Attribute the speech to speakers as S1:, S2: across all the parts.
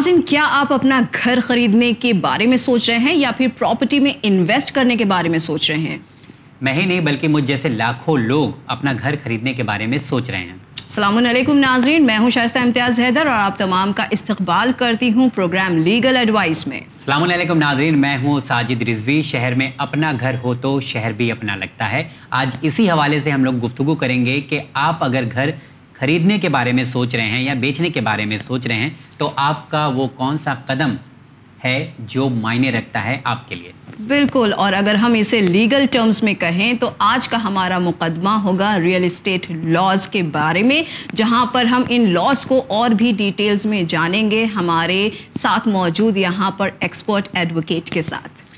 S1: ناظرین کیا آپ اپنا گھر خریدنے کے بارے میں سوچ رہے ہیں یا پھر پراپرٹی میں انویسٹ کرنے کے بارے میں سوچ رہے ہیں
S2: میں ہی نہیں بلکہ مجھ جیسے لاکھوں لوگ اپنا گھر خریدنے کے بارے میں سوچ رہے ہیں
S1: السلام علیکم ناظرین میں ہوں شائستہ امتیاز حیدر اور آپ تمام کا استقبال کرتی ہوں پروگرام لیگل ایڈوائس میں
S2: السلام علیکم ناظرین میں ہوں ساجد رضوی شہر میں اپنا گھر ہو تو شہر بھی اپنا لگتا ہے آج اسی حوالے سے ہم لوگ گفتگو کریں گے کہ آپ اگر گھر خریدنے کے بارے میں سوچ رہے ہیں یا بیچنے کے بارے میں سوچ رہے ہیں تو آپ کا وہ کون سا قدم ہے جو معنی رکھتا ہے آپ کے لیے
S1: بالکل اور اگر ہم اسے لیگل ٹرمز میں کہیں تو آج کا ہمارا مقدمہ ہوگا ریئل اسٹیٹ لاز کے بارے میں جہاں پر ہم ان لاز کو اور بھی ڈیٹیلز میں جانیں گے ہمارے ساتھ موجود یہاں پر ایکسپرٹ ایڈوکیٹ کے ساتھ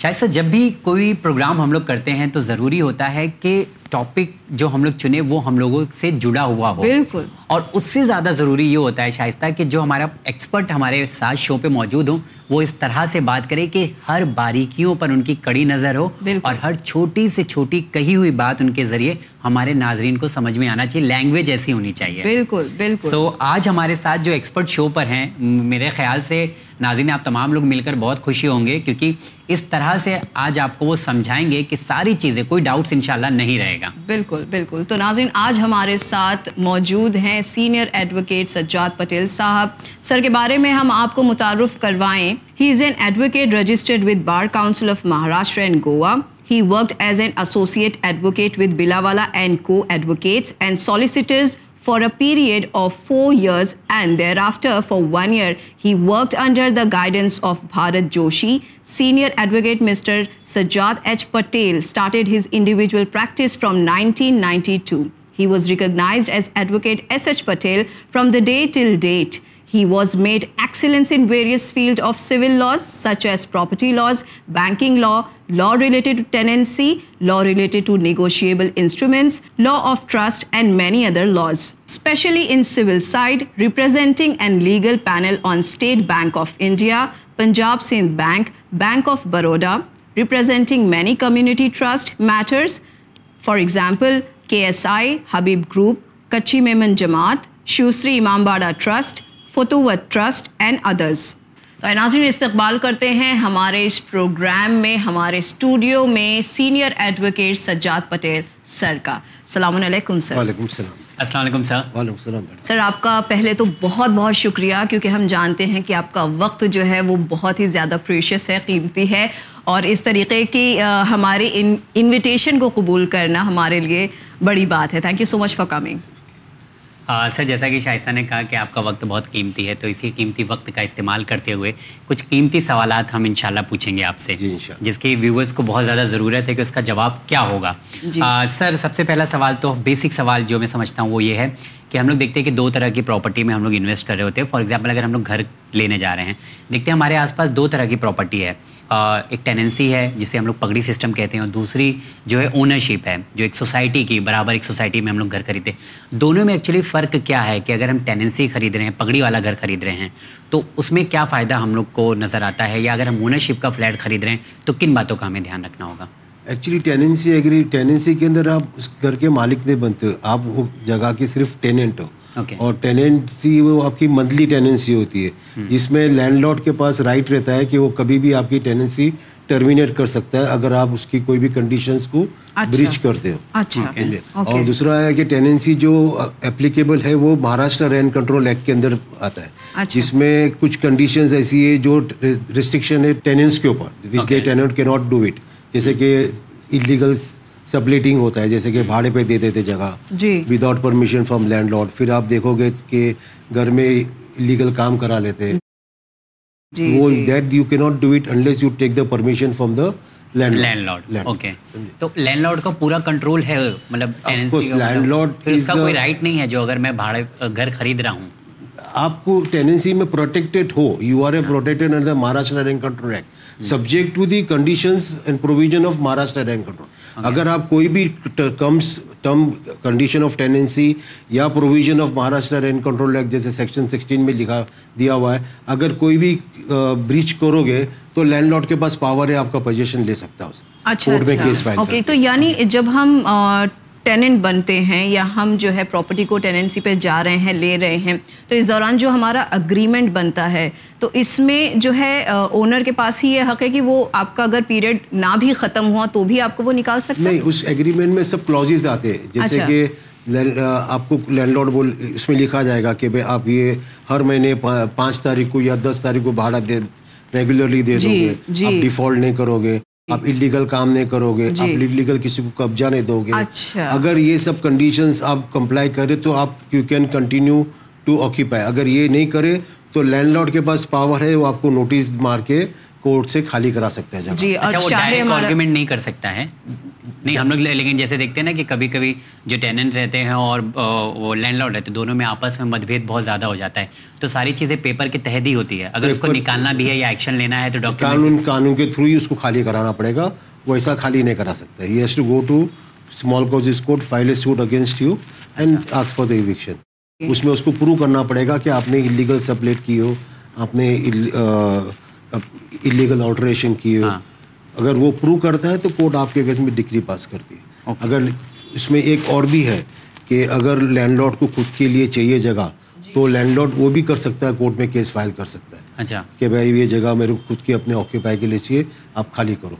S2: شاید سر جب بھی کوئی پروگرام ہم لوگ کرتے ہیں تو ضروری ہوتا ہے کہ ٹاپک جو ہم لوگ چنے وہ ہم لوگوں سے جڑا ہوا ہو
S1: بالکل
S2: اور اس سے زیادہ ضروری یہ ہوتا ہے شائستہ کہ جو ہمارا ایکسپرٹ ہمارے ساتھ شو پہ موجود ہوں وہ اس طرح سے بات کرے کہ ہر باریکیوں پر ان کی کڑی نظر ہو اور ہر چھوٹی سے چھوٹی کہی ہوئی بات ان کے ذریعے ہمارے ناظرین کو سمجھ میں آنا چاہیے لینگویج ایسی ہونی چاہیے
S1: بالکل بالکل
S2: so, آج ہمارے ساتھ جو ایکسپرٹ شو پر ہیں میرے خیال سے ناظرین آپ تمام لوگ مل کر بہت خوشی ہوں گے کیونکہ اس طرح سے آج آپ کو وہ سمجھائیں گے کہ ساری چیزیں کوئی ڈاؤٹس انشاءاللہ نہیں رہے گا
S1: بالکل بالکل تو ناظرین آج ہمارے ساتھ موجود ہیں سینئر ایڈوکیٹ سجاد پٹیل صاحب سر کے بارے میں ہم آپ کو متعارف کروائیں he is an advocate registered with bar council of Maharashtra and Goa he worked as an associate advocate with Bilawala and co advocates and solicitors for a period of 4 years, and thereafter for 1 year he worked under the guidance of Bharat Joshi. Senior advocate Mr. Sajjad H. Patel started his individual practice from 1992. He was recognized as Advocate S.H. Patel from the day till date. He was made excellence in various field of civil laws such as property laws banking law law related to tenancy law related to negotiable instruments law of trust and many other laws especially in civil side representing an legal panel on state bank of India Punjab Sind bank bank of Baroda representing many committee trust matters for example K S I Habib group Kutchi Memon Jamaat شوشری Imambara trust Futuwat trust and others تو ناظرین استقبال کرتے ہیں ہمارے اس programme میں ہمارے studio میں senior advocate Sajjad Patel sir کا السلام علیکم سر
S3: وعلیکم السلام
S2: السلام علیکم سر
S3: وعلیکم السلام
S1: سر آپ کا پہلے تو بہت بہت شکریہ کیونکہ ہم جانتے ہیں کہ آپ کا وقت جو ہے وہ بہت ہی زیادہ پریشیس ہے قیمتی ہے اور اس طریقے کی ہمارے انویٹیشن کو قبول کرنا ہمارے لیے بڑی بات ہے thank you so much for coming
S2: sir جیسا کہ شائستہ نے کہا کہ آپ کا وقت بہت قیمتی ہے تو اسی قیمتی وقت کا استعمال کرتے ہوئے کچھ قیمتی سوالات ہم انشاءاللہ پوچھیں گے آپ سے جی، جس کی ویورز کو بہت زیادہ ضرورت ہے کہ اس کا جواب کیا ہوگا جی۔ سر سب سے پہلا سوال تو بیسک سوال جو میں سمجھتا ہوں وہ یہ ہے کہ ہم لوگ دیکھتے ہیں کہ دو طرح کی پراپرٹی میں ہم لوگ انویسٹ کر رہے ہوتے ہیں فار ایگزامپل اگر ہم لوگ گھر لینے جا رہے ہیں دیکھتے ہیں ہمارے آس پاس دو طرح کی پراپرٹی ہے ایک ٹیننسی ہے جسے ہم لوگ پگڑی سسٹم کہتے ہیں اور دوسری جو ہے اونرشپ ہے جو ایک سوسائٹی کی برابر ایک سوسائٹی میں ہم لوگ گھر خریدتے دونوں میں ایکچولی فرق کیا ہے کہ اگر ہم ٹیننسی خرید رہے ہیں پگڑی والا گھر خرید رہے ہیں تو اس میں کیا فائدہ ہم لوگ کو نظر آتا ہے یا اگر ہم اونرشپ کا فلیٹ خرید رہے ہیں تو کن باتوں کا ہمیں دھیان رکھنا ہوگا
S3: ایکچولی ٹیننسی ایگری ٹیننسی کے اندر آپ اس گھر کے مالک نہیں بنتے ہو آپ وہ جگہ کے صرف ٹیننٹ ہو اور ٹیننسی وہ آپ کی منتھلی ٹیننسی ہوتی ہے hmm. جس میں لینڈ لارڈ کے پاس رائٹ رہتا ہے کہ وہ کبھی بھی آپ کی ٹیننسی ٹرمینیٹ کر سکتا ہے اگر آپ اس کی کوئی بھی کنڈیشنز کو بریچ اچھا۔ کرتے ہو اچھا۔ اور دوسرا ہے کہ ٹیننسی جو اپلیکیبل ہے وہ مہاراشٹر رینٹ کنٹرول ایکٹ کے اندر آتا ہے اچھا۔ جس میں کچھ کنڈیشنز ایسی ہے جو ریسٹرکشن ہے کے اوپر جیسے کہ انلیگل سبلیٹنگ ہوتا ہے جیسے کہ بھاڑے پہ دیتے جگہ جی پرمیشن فرام لینڈ لارڈ پھر آپ دیکھو گے کہ گھر میں لیگل کام کرا لیتے جی، وہ دیٹ یو یو کی not do it unless take the the
S2: permission from control اگر
S3: آپ کوئی بھی terms term condition of tenancy یا provision of Maharashtra rent control act جیسے سیکشن سکسٹین میں لکھا دیا ہوا ہے اگر کوئی بھی بریچ کرو گے تو لینڈ لارڈ کے پاس پاور ہے آپ کا پوزیشن لے سکتا ہے
S1: اچھا اچھا اوکے تو یعنی جب ہم ٹیننٹ بنتے ہیں یا ہم جو ہے پراپرٹی کو ٹیننسی پہ جا رہے ہیں لے رہے ہیں تو اس دوران جو ہمارا اگریمنٹ بنتا ہے تو اس میں جو ہے اونر کے پاس ہی یہ حق ہے کہ وہ آپ کا اگر پیریڈ نہ بھی ختم ہوا تو بھی آپ کو وہ نکال سکتے
S3: نہیں اس اگریمنٹ میں سب کلوزز آتے ہیں جیسے اچھا۔ کہ آپ کو لینڈ لارڈ بول اس میں لکھا جائے گا کہ بھائی آپ یہ ہر مہینے پانچ تاریخ کو یا دس تاریخ کو بھاڑا دے ریگولرلی دے جی، دو گے جی۔ آپ ڈیفالٹ نہیں کرو گے آپ انلیگل جی۔ کام نہیں کرو گے آپ کسی کو قبضہ نہیں دو گے اچھا۔ اگر یہ سب کنڈیشن آپ کمپلائی کرے تو آپ you can continue to occupy اگر یہ نہیں کرے تو لینڈ لارڈ کے پاس پاور ہے وہ آپ کو نوٹس مار کے کورٹ سے خالی کرا سکتا ہے
S2: جی اچھا آرگیومنٹ نہیں کر سکتا ہے نہیں ہم لوگ لیکن جیسے دیکھتے ہیں نا کہ کبھی کبھی جو ٹیننٹ رہتے ہیں اور وہ لینڈ لارڈ رہتے ہیں دونوں میں آپس میں مت بھید بہت زیادہ ہو جاتا ہے تو ساری چیزیں پیپر کے تحت ہی ہوتی ہے اگر اس کو نکالنا بھی ہے یا ایکشن لینا ہے تو ڈاکٹر
S3: قانون قانون کے تھرو ہی اس کو خالی کرانا پڑے گا وہ ایسا خالی نہیں کرا سکتا ہے has to go to small causes court file a suit against you and ask for the eviction اس میں اس کو پروو کرنا پڑے گا کہ آپ نے انلیگل سپلیٹ کی ہو آپ نے اب الیگل آلٹریشن کی ہو اگر وہ پرو کرتا ہے تو کورٹ آپ کے اگینسٹ میں ڈگری پاس کرتی ہے اگر اس میں ایک اور بھی ہے کہ اگر لینڈ لارڈ کو خود کے لیے چاہیے جگہ جی۔ تو لینڈ لارڈ وہ بھی کر سکتا ہے کورٹ میں کیس فائل کر سکتا ہے اچھا۔ کہ بھائی یہ جگہ میرے کو خود کے اپنے آکوپائی کے لیے چاہیے آپ خالی کرو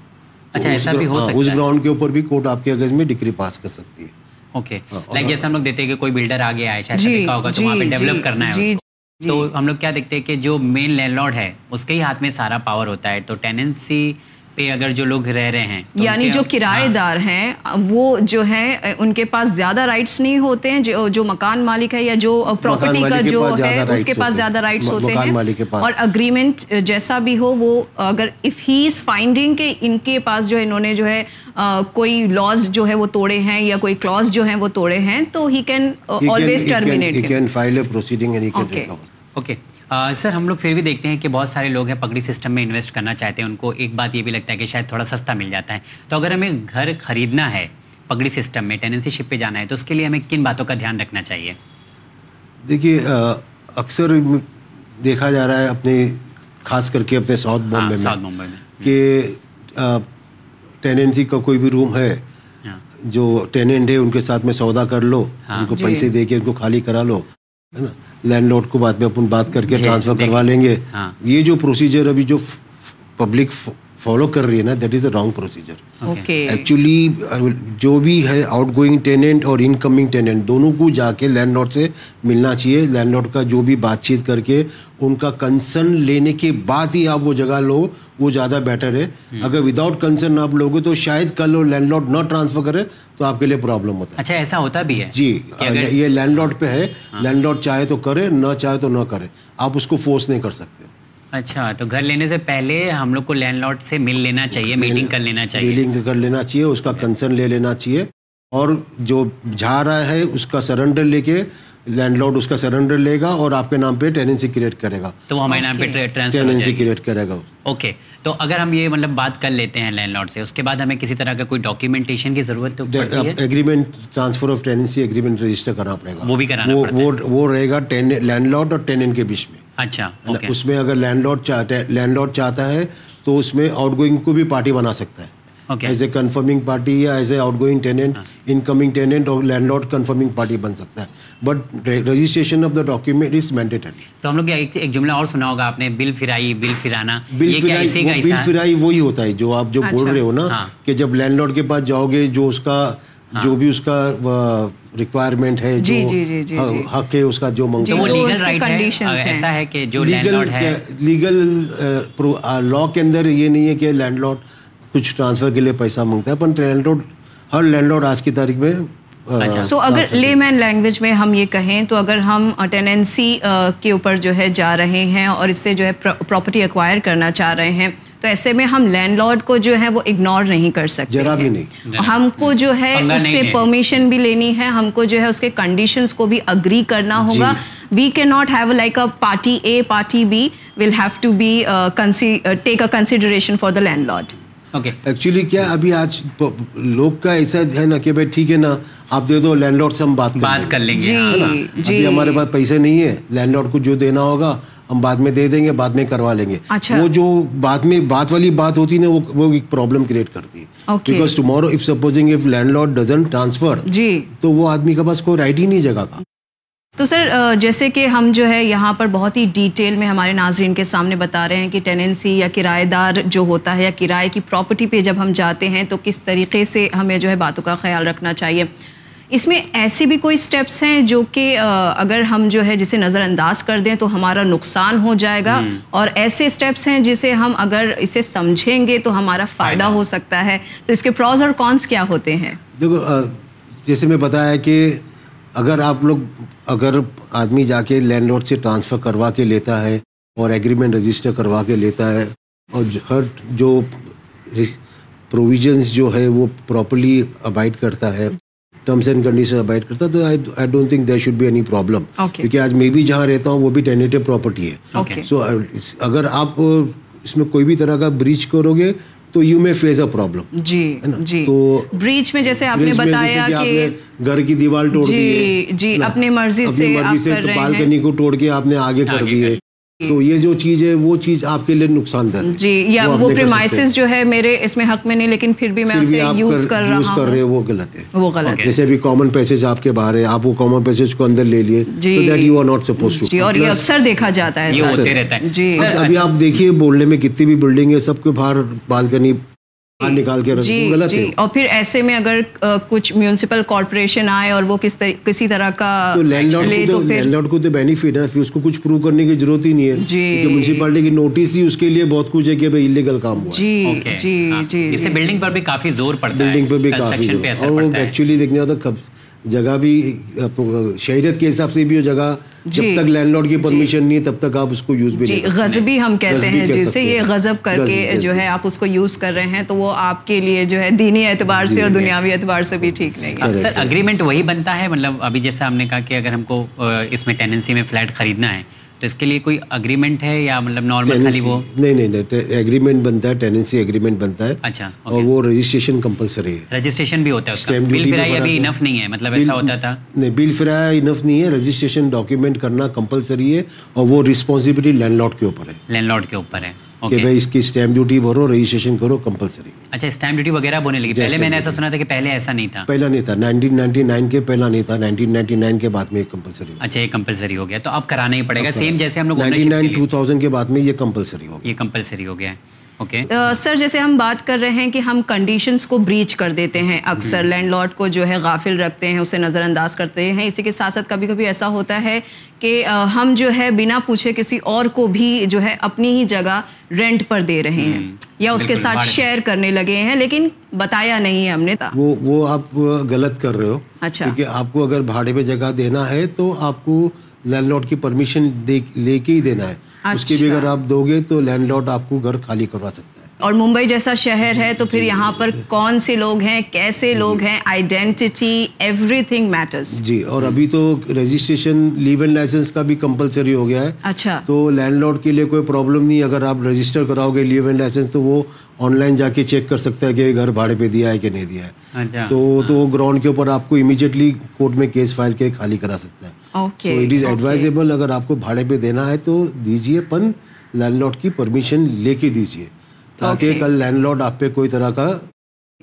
S3: اچھا، اس گراؤنڈ ہاں، کے اوپر بھی کورٹ آپ کے اگینسٹ میں ڈگری پاس کر سکتی ہے
S2: اوکے لائک ہاں، جیسے ہم لوگ دیتے ہیں کہ کوئی بلڈر آگے آئے شاید جی، ہوگا تو جی، وہاں پہ ڈیولپ کرنا ہے تو جی۔ ہم لوگ کیا دیکھتے ہیں کہ جو مین لینڈ لارڈ ہے اس کے ہی ہاتھ میں سارا پاور ہوتا ہے تو ٹیننسی پہ اگر جو لوگ رہ رہے ہیں
S1: یعنی جو ہاں، کرائے دار ہاں۔ ہیں وہ جو ہے ان کے پاس زیادہ رائٹس نہیں ہوتے ہیں جو مکان مالک ہے یا جو پراپرٹی کا جو ہے اس کے پاس زیادہ رائٹس ہوتے ہیں اور اگریمنٹ جیسا بھی ہو وہ اگر اف ہی از فائنڈنگ کہ ان کے پاس جو ہے انہوں نے جو ہے کوئی لاز جو ہے وہ توڑے ہیں یا کوئی کلاز جو ہیں وہ توڑے ہیں تو he can always terminate
S2: okay sir uh, ہم لوگ پھر بھی دیکھتے ہیں کہ بہت سارے لوگ ہیں پگڑی سسٹم میں انویسٹ کرنا چاہتے ہیں ان کو ایک بات یہ بھی لگتا ہے کہ شاید تھوڑا سستا مل جاتا ہے تو اگر ہمیں گھر خریدنا ہے پگڑی سسٹم میں ٹیننسی شپ پہ جانا ہے تو اس کے لیے ہمیں کن باتوں کا دھیان رکھنا چاہیے
S3: دیکھیے اکثر دیکھا جا رہا ہے اپنے خاص کر کے اپنے ساؤتھ ہاں، میں کہ ٹیننسی کا کوئی بھی روم ہے ہاں۔ جو ٹیننٹ ہے ان کے ساتھ میں سودا کر لو ہاں۔ ان کو جی۔ پیسے دے کے ان کو خالی کرا لو ہے نا لینڈ لوڈ کو بعد میں اپن بات کر کے ٹرانسفر جی، کروا لیں گے ہاں۔ یہ جو پروسیجر ابھی جو پبلک فالو کر رہی ہے نا that is a wrong procedure actually جو بھی ہے آؤٹ گوئنگ ٹیننٹ اور ان کمنگ ٹیننٹ دونوں کو جا کے لینڈ لاڈ سے ملنا چاہیے لینڈ لاڈ کا جو بھی بات چیت کر کے ان کا کنسرن لینے کے بعد ہی آپ وہ جگہ لو وہ زیادہ بیٹر ہے اگر وداؤٹ کنسرن آپ لوگ تو شاید کل وہ لینڈ لاڈ نہ ٹرانسفر کرے تو آپ کے لیے پرابلم ہوتا ہے
S2: اچھا ایسا ہوتا بھی ہے
S3: جی یہ لینڈ لاڈ پہ ہے لینڈ لاڈ چاہے تو کرے نہ چاہے تو نہ کرے آپ اس کو فورس نہیں کر سکتے
S2: اچھا تو گھر لینے سے پہلے ہم لوگ کو لینڈ لارڈ سے مل لینا چاہیے میٹنگ کر لینا چاہیے
S3: میٹنگ کر لینا چاہیے اس کا کنسرن لے لینا چاہیے اور جو جا رہا ہے اس کا سرنڈر لے کے لینڈ لارڈ اس کا سرنڈر لے گا اور آپ کے نام پہ ٹیننسی کریٹ کرے گا
S2: تو ہمارے نام پہ
S3: ٹیننسی کریٹ کرے گا
S2: اوکے تو اگر ہم یہ مطلب بات کر لیتے ہیں لینڈ لارڈ سے اس کے بعد ہمیں کسی طرح کا کوئی ڈاکیومنٹیشن کی ضرورت تو
S3: agreement transfer of tenancy agreement register کرنا پڑے گا
S2: وہ بھی کرانا وہ
S3: رہے گا لینڈ لارڈ اور ٹیننٹ کے بیچ میں
S2: اچھا
S3: اس میں اگر لینڈ لارڈ چاہتا ہے لینڈ لارڈ چاہتا ہے تو اس میں آؤٹ گوئنگ کو بھی پارٹی بنا سکتا ہے ایز اے کنفرمنگ پارٹی یا as a outgoing tenant incoming tenant اور لینڈ لارڈ کنفرمنگ پارٹی بن سکتا ہے but registration of the document is mandatory
S2: تو ہم لوگ ایک جملہ اور سنا ہوگا آپ نے بل فرائی بل فرانا
S3: بل فرائی بل فرائی وہی ہوتا ہے جو آپ جو بول اچھا۔ رہے ہو نا ہاں۔ کہ جب لینڈ لارڈ کے پاس جاؤ گے جو اس کا ہاں۔ جو بھی اس کا ریکوائرمنٹ ہے جو جی، جی، جی، حق ہے اس کا جو منگا لیگل لا کے اندر یہ نہیں ہے کہ لینڈ لارڈ کچھ ٹرانسفر کے لیے پیسہ مانگتا ہے لینڈ لینڈ ہر آج کی تاریخ میں
S1: اچھا۔ میں سو اگر لے مین لینگویج ہم یہ کہیں تو اگر ہم اٹینڈنسی کے اوپر جو ہے جا رہے ہیں اور اس سے جو ہے پراپرٹی اکوائر کرنا چاہ رہے ہیں تو ایسے میں ہم لینڈ لارڈ کو جو ہے وہ اگنور نہیں کر سکتے
S3: نہیں
S1: ہم کو جو ہے اس سے پرمیشن بھی لینی ہے ہم کو جو ہے اس کے کنڈیشنز کو بھی اگری کرنا جی۔ ہوگا we not have like a a party party be will have to be take a consideration for the landlord
S3: actually کیا ابھی آج لوگ کا ایسا ہے نا کہ بھائی ٹھیک ہے نا آپ دے دو لینڈ لارڈ سے ہم بات
S2: کر لیں گے
S3: ابھی ہمارے پاس پیسے نہیں ہے لینڈ لارڈ کو جو دینا ہوگا ہم بعد میں دے دیں گے بعد میں کروا لیں گے وہ جو بعد میں بات والی بات ہوتی ہے وہ ایک پرابلم کریٹ کرتی ہے because if if supposing landlord transfer تو وہ آدمی کے پاس کوئی رائٹ ہی نہیں جگہ کا
S1: تو سر جیسے کہ ہم جو ہے یہاں پر بہت ہی ڈیٹیل میں ہمارے ناظرین کے سامنے بتا رہے ہیں کہ ٹیننسی یا کرائے دار جو ہوتا ہے یا کرائے کی پراپرٹی پہ جب ہم جاتے ہیں تو کس طریقے سے ہمیں جو ہے باتوں کا خیال رکھنا چاہیے اس میں ایسے بھی کوئی سٹیپس ہیں جو کہ اگر ہم جو ہے جسے نظر انداز کر دیں تو ہمارا نقصان ہو جائے گا اور ایسے سٹیپس ہیں جسے ہم اگر اسے سمجھیں گے تو ہمارا فائدہ ہو سکتا ہے تو اس کے پروز اور کونس کیا ہوتے ہیں
S3: دیکھو جیسے میں بتایا کہ اگر آپ لوگ اگر آدمی جا کے لینڈ لوڈ سے ٹرانسفر کروا کے لیتا ہے اور ایگریمنٹ رجسٹر کروا کے لیتا ہے اور ہر جو پروویژنس جو ہے وہ پراپرلی ابائڈ کرتا ہے ٹرمس اینڈ کنڈیشن ابائڈ کرتا ہے تو I don't think there should be any problem کیونکہ آج میں بھی جہاں رہتا ہوں وہ بھی ٹینیٹو پراپرٹی ہے سو uh, اگر آپ uh, اس میں کوئی بھی طرح کا بریچ کرو گے تو یو میں فیس اے پرابلم
S1: جی جی تو بریچ میں جیسے آپ نے بتایا کہ
S3: گھر کی دیوار توڑ جی، دی
S1: جی اپنی مرضی سے
S3: بالکنی کو توڑ کے آپ نے آگے کر تو یہ جو چیز ہے وہ چیز آپ کے لیے نقصان دہ
S1: جی یا وہ پریمائسز جو ہے میرے اس میں حق میں نہیں لیکن پھر بھی میں اسے یوز کر رہا ہوں یوز
S3: کر رہے ہیں وہ غلط ہے
S1: وہ غلط ہے
S3: جیسے بھی کامن پیسز آپ کے باہر ہے آپ وہ کامن پیسز کو اندر لے لیے تو that you are not supposed to
S1: جی اور یہ اکثر دیکھا جاتا ہے
S2: یہ ہوتے رہتا ہے
S1: جی
S3: ابھی آپ دیکھیے بولنے میں کتنی بھی بلڈنگ ہے سب کے باہر بالکنی جی، نکال کے
S1: جی غلط جی اور پھر ایسے میں اگر کچھ میونسپل کارپوریشن آئے اور وہ کسی طرح کا
S3: لینڈ لارڈ لینڈ لارڈ کو تو بینیفٹ ہے پھر اس کو کچھ پروو کرنے کی ضرورت ہی نہیں ہے
S1: جی
S3: میونسپلٹی کی نوٹس ہی اس کے لیے بہت کچھ ہے کہ بھائی انلیگل کام ہوا
S1: جی جی
S2: ہاں، جی بلڈنگ جی۔ پر بھی کافی زور پڑتا ہے
S3: بلڈنگ پر بھی کافی اور ایکچولی دیکھنے ہوتا ہے جگہ بھی بھی شہریت کے حساب سے جگہ جب جی۔ تک جی۔ تک لینڈ لارڈ کی پرمیشن نہیں تب آپ اس کو یوز
S1: بھیجیے غزبی ہم کہتے ہیں جیسے یہ غزب کر کے جو ہے آپ اس کو یوز کر رہے ہیں تو وہ آپ کے لیے جو ہے دینی اعتبار جی، سے اور دنیاوی اعتبار سے بھی ٹھیک نہیں
S2: سر اگریمنٹ وہی بنتا ہے مطلب ابھی جیسے ہم نے کہا کہ اگر ہم کو اس میں ٹیننسی میں فلیٹ خریدنا ہے تو اس کے لیے کوئی اگریمنٹ ہے یا مطلب نارمل خالی وہ
S3: نہیں نہیں نہیں اگریمنٹ بنتا ہے ٹیننسی اگریمنٹ بنتا ہے
S2: اچھا
S3: اور وہ رجسٹریشن کمپلسری ہے
S2: رجسٹریشن بھی ہوتا ہے اس کا بل فرائی ابھی انف نہیں ہے مطلب ایسا ہوتا تھا
S3: نہیں بل فرائی انف نہیں ہے رجسٹریشن ڈاکیومنٹ کرنا کمپلسری ہے اور وہ رسپانسبلٹی لینڈ لارڈ کے اوپر ہے
S2: لینڈ لارڈ کے اوپر ہے
S3: کہ بھائی اس کی اسٹیمپ ڈیوٹی بھرو رجسٹریشن کرو کمپلسری
S2: اچھا اسٹیمپ ڈیوٹی وغیرہ بونے لگی پہلے میں نے ایسا سنا تھا کہ پہلے ایسا نہیں تھا
S3: پہلا نہیں تھا نائنٹین نائنٹی نائن کے پہلا نہیں تھا نائنٹین نائنٹی نائن کے بعد میں کمپلسری
S2: اچھا یہ کمپلسری ہو گیا تو اب کرانا ہی پڑے گا سیم جیسے ہم لوگ
S3: نائنٹی نائن ٹو تھاؤزینڈ کے بعد میں یہ کمپلسری ہو گیا
S2: یہ کمپلسری ہو گیا ہے
S1: سر uh, جیسے ہم بات کر رہے ہیں کہ ہم کنڈیشنز کو بریچ کر دیتے ہیں اکثر لینڈ جی. لارڈ کو جو ہے غافل رکھتے ہیں اسے نظر انداز کرتے ہیں اسی کے ساتھ ساتھ کبھی کبھی ایسا ہوتا ہے کہ ہم جو ہے بنا پوچھے کسی اور کو بھی جو ہے اپنی ہی جگہ رینٹ پر دے رہے ہیں یا اس کے ساتھ شیئر کرنے لگے ہیں لیکن بتایا نہیں ہے ہم نے
S3: وہ آپ غلط کر رہے ہو
S1: اچھا
S3: کیونکہ آپ کو اگر بھاڑے پہ جگہ دینا ہے تو آپ کو لینڈ لارڈ کی پرمیشن لے کے ہی دینا ہے اس کے بھی اچھا۔ اگر آپ دو گے تو لینڈ لارڈ آپ کو گھر خالی کروا سکتا ہے
S1: اور ممبئی جیسا شہر ہے تو پھر جی، یہاں پر جی۔ کون سے لوگ ہیں کیسے جی۔ لوگ ہیں آئیڈینٹی ایوری تھنگ میٹرس
S3: جی اور ابھی تو رجسٹریشن لیو اینڈ لائسنس کا بھی کمپلسری ہو گیا ہے
S1: اچھا
S3: تو لینڈ لارڈ کے لیے کوئی پرابلم نہیں اگر آپ رجسٹر کراؤ گے لیو اینڈ لائسنس تو وہ آن لائن جا کے چیک کر سکتا ہے کہ گھر بھاڑے پہ دیا ہے کہ نہیں دیا ہے اچھا۔ تو وہ گراؤنڈ کے اوپر آپ کو امیجیٹلی کورٹ میں کیس فائل کے خالی کرا سکتا ہے سو اٹ از ایڈوائزیبل اگر آپ کو بھاڑے پہ دینا ہے تو دیجیے پن لینڈ لارڈ کی پرمیشن لے کے دیجیے تاکہ کل لینڈ لارڈ آپ پہ کوئی طرح کا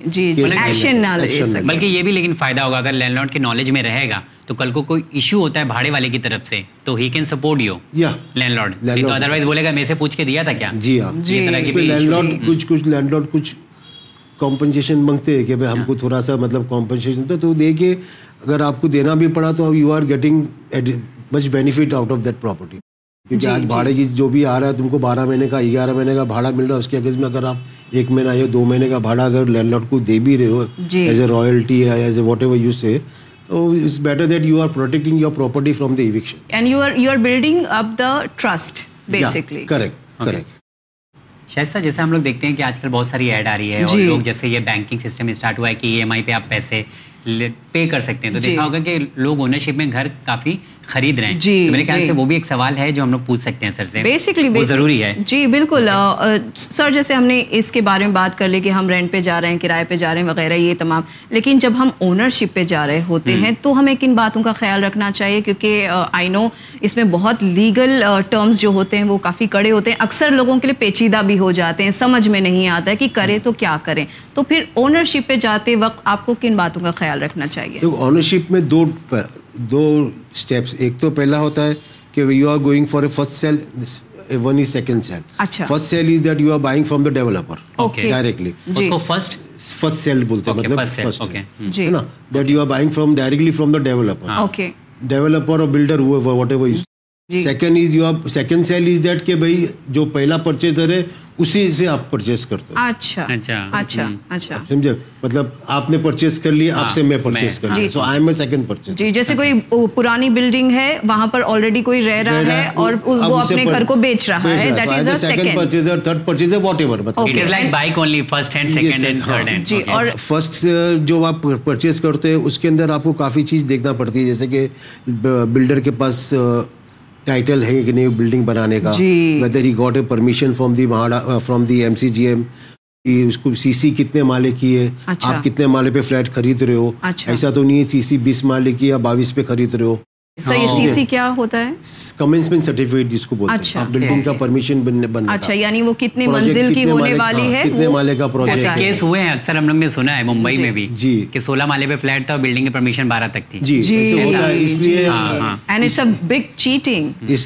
S1: جی، جی،
S2: بلکہ یہ بھی لیکن فائدہ ہوگا اگر لینڈ لارڈ کے نالج میں رہے گا تو کل کو کوئی ایشو ہوتا ہے بھاڑے والے کی طرف سے تو ہی کین سپورٹ یو یا لینڈ لارڈ ادر وائز بولے گا میں سے پوچھ کے دیا تھا کیا
S3: جی ہاں لینڈ جی، لارڈ کچھ کچھ لینڈ لارڈ کچھ کمپنسیشن مانگتے ہیں کہ بھائی ہم کو ہاں۔ تھوڑا سا مطلب کمپنسیشن تو دے کے اگر آپ کو دینا بھی پڑا تو you are getting much benefit out of that property کیونکہ جی، آج جی۔ بھاڑے کی جو بھی آ رہا ہے تم کو بارہ مہینے کا گیارہ مہینے کا بھاڑا مل رہا ہے اس کے اگز میں اگر آپ ایک مہینہ یا دو مہینے کا بھاڑا اگر لینڈ لاڈ کو دے بھی رہے ہو ایز اے رائلٹی یا as a whatever you say تو it's better that you are protecting your property from the eviction
S1: and you are you are building up the trust basically
S3: correct correct
S2: Shaista جیسے ہم لوگ دیکھتے ہیں کہ آج کل بہت ساری ایڈ آ رہی ہے اور جی۔ لوگ جیسے یہ بینکنگ سسٹم اسٹارٹ ہوا ہے کہ ای ایم آئی پہ آپ پیسے پے کر سکتے ہیں تو جی۔ دیکھا ہوگا کہ لوگ اونرشپ میں گھر کافی خرید رہے ہیں جی میرے خیال جی۔ سے وہ بھی ایک سوال ہے جو ہم لوگ پوچھ سکتے ہیں سر سر سے
S1: بیسکلی
S2: ضروری ہے
S1: جی بالکل جیسے ہم ہم نے اس کے بارے میں بات کر لی کہ رینٹ پہ جا رہے ہیں کرائے پہ جا رہے ہیں وغیرہ یہ تمام لیکن جب ہم اونرشپ پہ جا رہے ہوتے ہیں تو ہمیں کن باتوں کا خیال رکھنا چاہیے کیونکہ آئی نو اس میں بہت لیگل ٹرمز جو ہوتے ہیں وہ کافی کڑے ہوتے ہیں اکثر لوگوں کے لیے پیچیدہ بھی ہو جاتے ہیں سمجھ میں نہیں آتا ہے کہ کرے تو کیا کریں تو پھر اونرشپ پہ جاتے وقت آپ کو کن باتوں کا خیال رکھنا چاہیے
S3: اونرشپ میں دو دو اسٹیپس ایک تو پہلا ہوتا ہے کہ you are going for a first sale one is second sale first sale is that you are buying from the developer directly
S2: first
S3: first sale بولتے ہیں مطلب جی۔ نا that you are buying from from directly the developer developer اور builder whatever second second second is is you آپ آپ آپ آپ سیل دیٹ کہ بھائی جو پہلا پرچیزر ہے ہے ہے اسی سے سے پرچیز پرچیز
S1: پرچیز پرچیز کرتے اچھا۔ اچھا۔ اچھا۔
S3: سمجھے مطلب نے کر ہاں، کر میں جی۔
S1: جی، جیسے کوئی کوئی پرانی بلڈنگ وہاں پر آلریڈی رہ رہا اور
S2: فرسٹ
S3: جو آپ پرچیز کرتے ہیں اس کے اندر آپ کو کافی چیز دیکھنا پڑتی ہے جیسے کہ بلڈر کے پاس uh, ٹائٹل ہے بلڈنگ بنانے کا whether he got a permission from the مہاڑا from the M C G M uh, اس کو سی سی کتنے مالے کی ہے اچھا. آپ کتنے مالے پہ فلیٹ خرید رہے ہو اچھا. ایسا تو نہیں ہے سی سی بیس مالے کی یا بائیس پہ خرید رہے ہو
S1: ہاں، کیا ہوتا ہے
S2: ممبئی میں بھی جی۔ کہ سولہ مالے پہ فلیٹ تھا اور بلڈنگ پرمیشن بارہ تک تھی
S3: جی، جی، ہاں، ہاں۔ اس لیے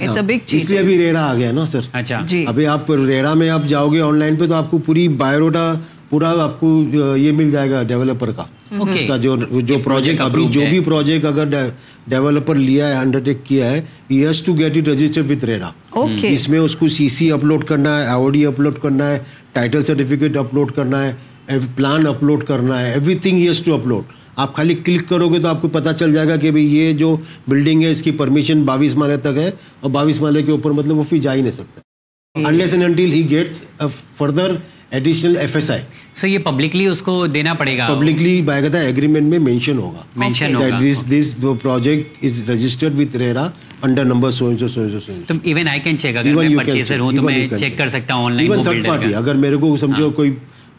S3: ابھی ابھی ریرا آ گیا نا سر
S2: اچھا
S3: آپ ریرا میں آپ جاؤ گے آن لائن پہ تو آپ کو پوری بائروڈا پورا آپ کو یہ مل جائے گا ڈیولپر کا سی سی اپلوڈ کرنا ہے اپلوڈ کرنا ہے ٹائٹل سرٹیفکیٹ اپلوڈ کرنا ہے پلان اپلوڈ کرنا ہے everything yes to upload آپ خالی کلک کرو گے تو آپ کو پتا چل جائے گا کہ یہ جو بلڈنگ ہے اس کی پرمیشن بائیس مالے تک ہے اور بائیس مالے کے اوپر مطلب وہ پھر جا ہی نہیں سکتا unless and further additional F S I
S2: so یہ پبلکلی اس کو دینا پڑے گا
S3: پبلکلی باقاعدہ ایگریمنٹ میں مینشن ہوگا
S2: مینشن ہوگا
S3: this this project is registered with RERA under number so so so so
S2: تم ایون آئی کین چیک اگر میں پرچیزر ہوں تو میں چیک کر سکتا ہوں online
S3: even third party اگر میرے کو سمجھو ہاں۔ کوئی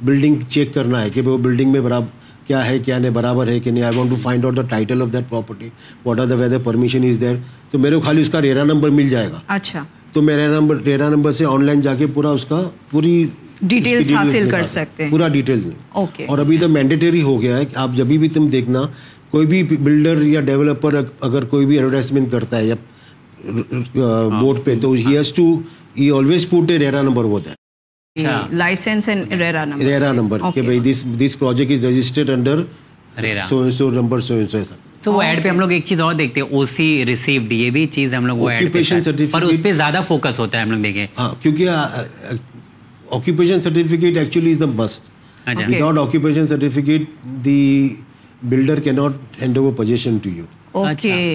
S3: بلڈنگ چیک کرنا ہے کہ وہ بلڈنگ میں برابر کیا ہے کیا نہیں برابر ہے کہ نہیں I want to find out the title of that property what are the whether permission is there تو میرے کو خالی اس کا ریرا نمبر مل جائے گا
S1: اچھا
S3: تو میرا نمبر ریرا نمبر سے آن لائن جا کے پورا اس کا پوری
S1: ڈیٹیلز ڈیٹیلز حاصل کر سکتے ہیں
S3: پورا ہے
S1: ہے
S3: اور ابھی تو تو مینڈیٹری ہو گیا کہ آپ بھی بھی بھی تم دیکھنا کوئی کوئی بلڈر یا یا ڈیولپر اگر ایڈورٹائزمنٹ کرتا بورڈ پہ he he has to always put a RERA number ہوتا ہے
S1: لائسنس اینڈ ریرا نمبر
S3: کہ بھائی this this project is registered under
S2: ہم لوگ
S3: occupation certificate actually is the occupation certificate the builder کی not hand over possession to you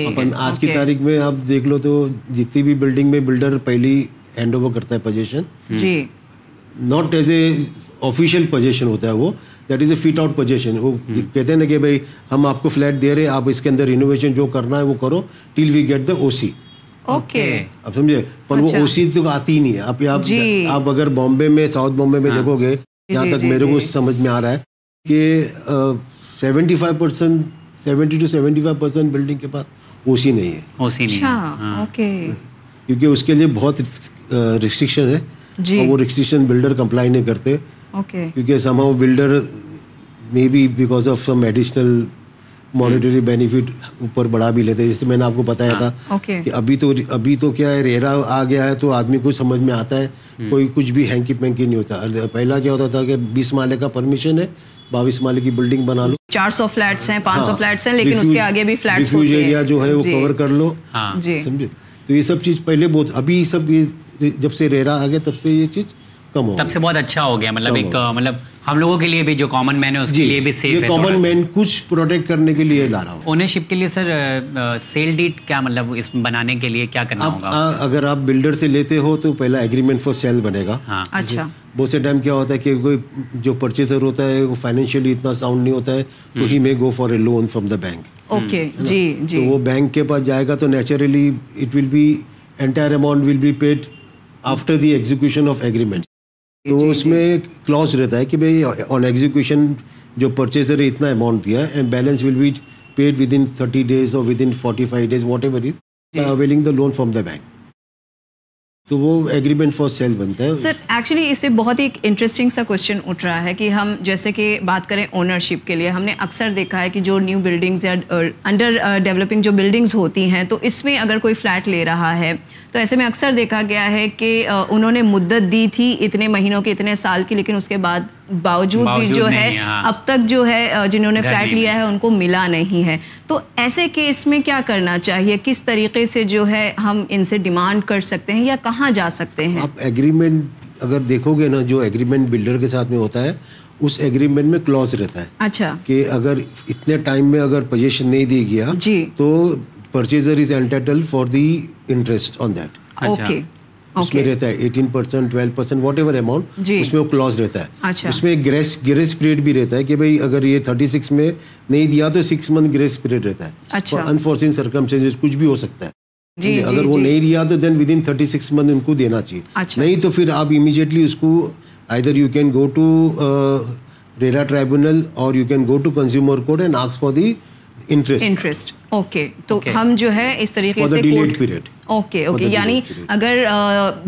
S3: اپن آج کی تاریخ میں آپ دیکھ لو تو جتنی بھی بلڈنگ میں بلڈر پہلی ہینڈ اوور کرتا ہے possession not as a official possession ہوتا ہے وہ that is a fit out possession وہ کہتے ہیں نا کہ بھائی ہم آپ کو فلیٹ دے رہے آپ اس کے اندر رینوویشن جو کرنا ہے وہ کرو till we get the O C okay اب سمجھے پر وہ اچھا۔ اسی تک آتی نہیں ہے آپ جی۔ آپ اگر بامبے میں ساؤتھ بامبے میں ہاں۔ دیکھو گے جی، جہاں جی، تک میرے کو سمجھ میں آ رہا ہے کہ seventy five percent seventy two seventy five percent building کے پاس او سی نہیں ہے
S2: اچھا، ہاں۔
S3: کیونکہ اس کے لیے بہت ریسٹرکشن ہے اور وہ ریسٹرکشن بلڈر کمپلائی نہیں کرتے کیونکہ somehow builder may be because of some additional monetary benefit اوپر بڑھا بھی لیتے جیسے میں نے آپ کو بتایا تھا ہاں، کہ ابھی تو ابھی تو کیا ہے ریرا آ گیا ہے تو آدمی کو سمجھ میں آتا ہے کوئی کچھ بھی ہینکی پینکی نہیں ہوتا پہلا کیا ہوتا تھا کہ بیس مالے کا پرمیشن ہے باویس مالے کی بلڈنگ بنا لو
S1: چار سو فلیٹس ہیں پانچ سو فلیٹس ہاں۔ ہیں لیکن اس کے آگے بھی فلیٹس
S3: ایریا جو ہے وہ کور جی۔ کر لو ہاں۔ جی۔ سمجھے تو یہ سب چیز پہلے بہت ابھی سب یہ جب سے ریرا آ گیا تب سے یہ چیز
S2: تب سے بہت اچھا ہو گیا مطلب ایک مطلب ہم لوگوں کے لیے بھی جو کامن مین ہے اس کے
S3: جی،
S2: لیے بھی سیف ہے
S3: کامن مین کچھ پروٹیکٹ کرنے کے لیے لا رہا ہوں
S2: اونرشپ کے لیے سر سیل ڈیٹ کیا مطلب اس بنانے کے لیے کیا کرنا ہوگا
S3: اگر آپ بلڈر سے لیتے ہو تو پہلا ایگریمنٹ فار سیل بنے گا
S2: ہاں۔
S1: اچھا
S3: بہت سے ٹائم کیا ہوتا ہے کہ کوئی جو پرچیزر ہوتا ہے وہ فائنینشیلی اتنا ساؤنڈ نہیں ہوتا ہے تو he may go for a loan from the bank
S1: okay جی جی
S3: وہ بینک کے پاس جائے گا تو naturally it will be entire amount will be paid after the execution of agreement تو جی، اس جی۔ میں ایک کلاس رہتا ہے کہ بھائی آن ایگزیکیوشن جو پرچیزر اتنا اماؤنٹ دیا ہے and balance will be paid within thirty days اور within forty five days whatever is availing the loan from the bank تو وہ ایگریمنٹ فار سیل بنتا ہے
S1: سر ایکچولی اس سے بہت ہی ایک انٹرسٹنگ سا کوشچن اٹھ رہا ہے کہ ہم جیسے کہ بات کریں اونرشپ کے لیے ہم نے اکثر دیکھا ہے کہ جو نیو بلڈنگز یا انڈر uh, ڈیولپنگ uh, جو بلڈنگز ہوتی ہیں تو اس میں اگر کوئی فلیٹ لے رہا ہے تو ایسے میں اکثر دیکھا گیا ہے کہ انہوں نے مدت دی تھی اتنے مہینوں کی اتنے سال کی لیکن اس کے بعد باوجود بھی جو ہے ہاں۔ اب تک جو ہے جنہوں نے فلیٹ لیا ہے ان کو ملا نہیں ہے تو ایسے کیس میں کیا کرنا چاہیے کس طریقے سے جو ہے ہم ان سے ڈیمانڈ کر سکتے ہیں یا کہاں جا سکتے ہیں
S3: آپ ایگریمنٹ اگر دیکھو گے نا جو ایگریمنٹ بلڈر کے ساتھ میں ہوتا ہے اس ایگریمنٹ میں کلوز رہتا ہے
S1: اچھا
S3: کہ اگر اتنے ٹائم میں اگر پوزیشن نہیں دی گیا
S1: جی
S3: تو purchaser is entitle for the interest on that
S1: okay
S3: اس میں رہتا ہے eighteen percent twelve percent whatever amount اس میں وہ کلوز رہتا ہے اچھا۔ اس میں گریس گریس پیریڈ بھی رہتا ہے کہ بھائی اگر یہ تھرٹی سکس میں نہیں دیا تو سکس منتھ گریس پیریڈ رہتا ہے انفارچونیٹ اچھا۔ سرکمسٹینس کچھ بھی ہو سکتا ہے جی، یعنی جی، اگر وہ جی۔ نہیں رہا تو then within thirty six month ان کو دینا چاہیے اچھا۔ نہیں تو پھر آپ امیجیٹلی اس کو ادھر you can go to RERA tribunal اور you can go to consumer court and آکس for the
S1: interest okay تو ہم جو ہے اس طریقے سے اوکے اوکے یعنی اگر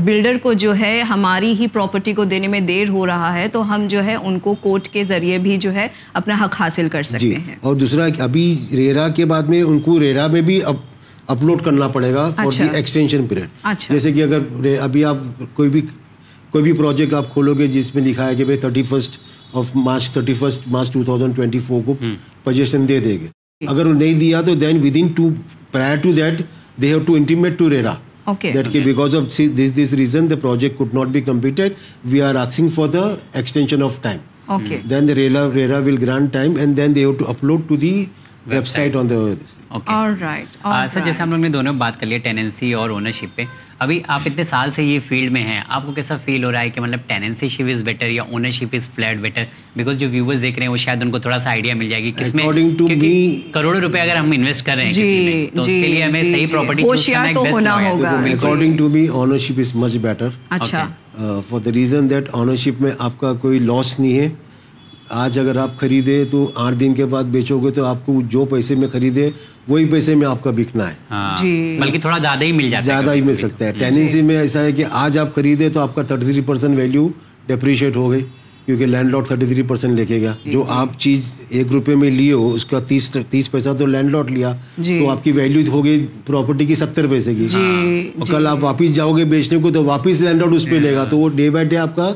S1: بلڈر کو جو ہے ہماری ہی پراپرٹی کو دینے میں دیر ہو رہا ہے تو ہم جو ہے ان کو کورٹ کے ذریعے بھی جو ہے اپنا حق حاصل کر سکتے جی. ہیں
S3: اور دوسرا ابھی ریرا کے بعد میں ان کو ریرا میں بھی اپلوڈ کرنا پڑے گا فار دی ایکسٹینشن پیریڈ جیسے کہ اگر ابھی آپ کوئی بھی کوئی بھی پروجیکٹ آپ کھولو گے جس میں لکھا ہے کہ بھائی thirty first of March thirty first March two thousand twenty four کو پوزیشن دے دے گے اگر وہ نہیں دیا تو then within to prior to that they have to to intimate he because of this this reason the project could not be completed we are asking for the extension of time then the RERA will grant and then they have to upload to the website on the
S2: sir جیسے ہم لوگ نے دونوں بات کر لی ہے Tennessee اور اونرشپ پہ ابھی آپ اتنے سال سے یہ فیلڈ میں ہیں آپ کو کیسا فیل ہو رہا ہے کہ مطلب ٹیننسی شپ از بیٹر یا ownership is flat better because جو ویورز دیکھ رہے ہیں وہ شاید ان کو تھوڑا سا آئیڈیا مل جائے گی کس میں کروڑوں روپے اگر ہم انویسٹ کر رہے ہیں تو اس کے لیے ہمیں صحیح property
S3: according to me ownership is much better
S1: اچھا
S3: for the reason that ownership میں آپ کا کوئی لاس نہیں ہے آج اگر آپ خریدے تو آٹھ دن کے بعد بیچو گے تو آپ کو جو پیسے میں خریدے وہی پیسے میں آپ کا بکنا
S2: ہے ہاں، جی۔ بلکہ تھوڑا زیادہ
S3: زیادہ ہی ہی مل مل سکتا ہے ہے جی، جی۔ میں ایسا کہ آج آپ خریدے تو آپ کا thirty three percent value depreciate ہو گئی کیونکہ land lot thirty three percent لے کے گیا جو آپ چیز ایک روپے میں لیے ہو اس کا تیس تیس پیسہ تو لینڈ لاٹ لیا تو آپ کی ویلو گئی پراپرٹی کی ستر پیسے کی ہاں۔ کل آپ واپس جاؤ گے بیچنے کو تو واپس لینڈ لاٹ اس پہ لے گا تو وہ ڈے بائی ڈے آپ کا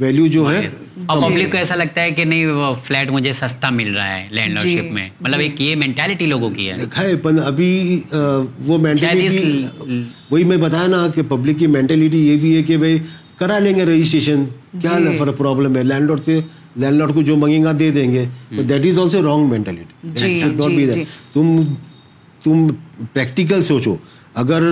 S3: ویلیو جو ہے
S2: اور پبلک کو ایسا لگتا ہے کہ نہیں وہ فلیٹ مجھے سستا مل رہا ہے لینڈ لارڈشپ میں مطلب ایک یہ مینٹیلٹی لوگوں کی ہے
S3: دیکھا ہے پن ابھی وہ مینٹیلٹی وہی میں بتایا نا کہ پبلک کی مینٹیلٹی یہ بھی ہے کہ بھائی کرا لیں گے رجسٹریشن کیا فرق پرابلم ہے لینڈ لارڈ سے لینڈ لارڈ کو جو منگیں گا دے دیں گے that is also wrong mentality تم تم پریکٹیکل سوچو اگر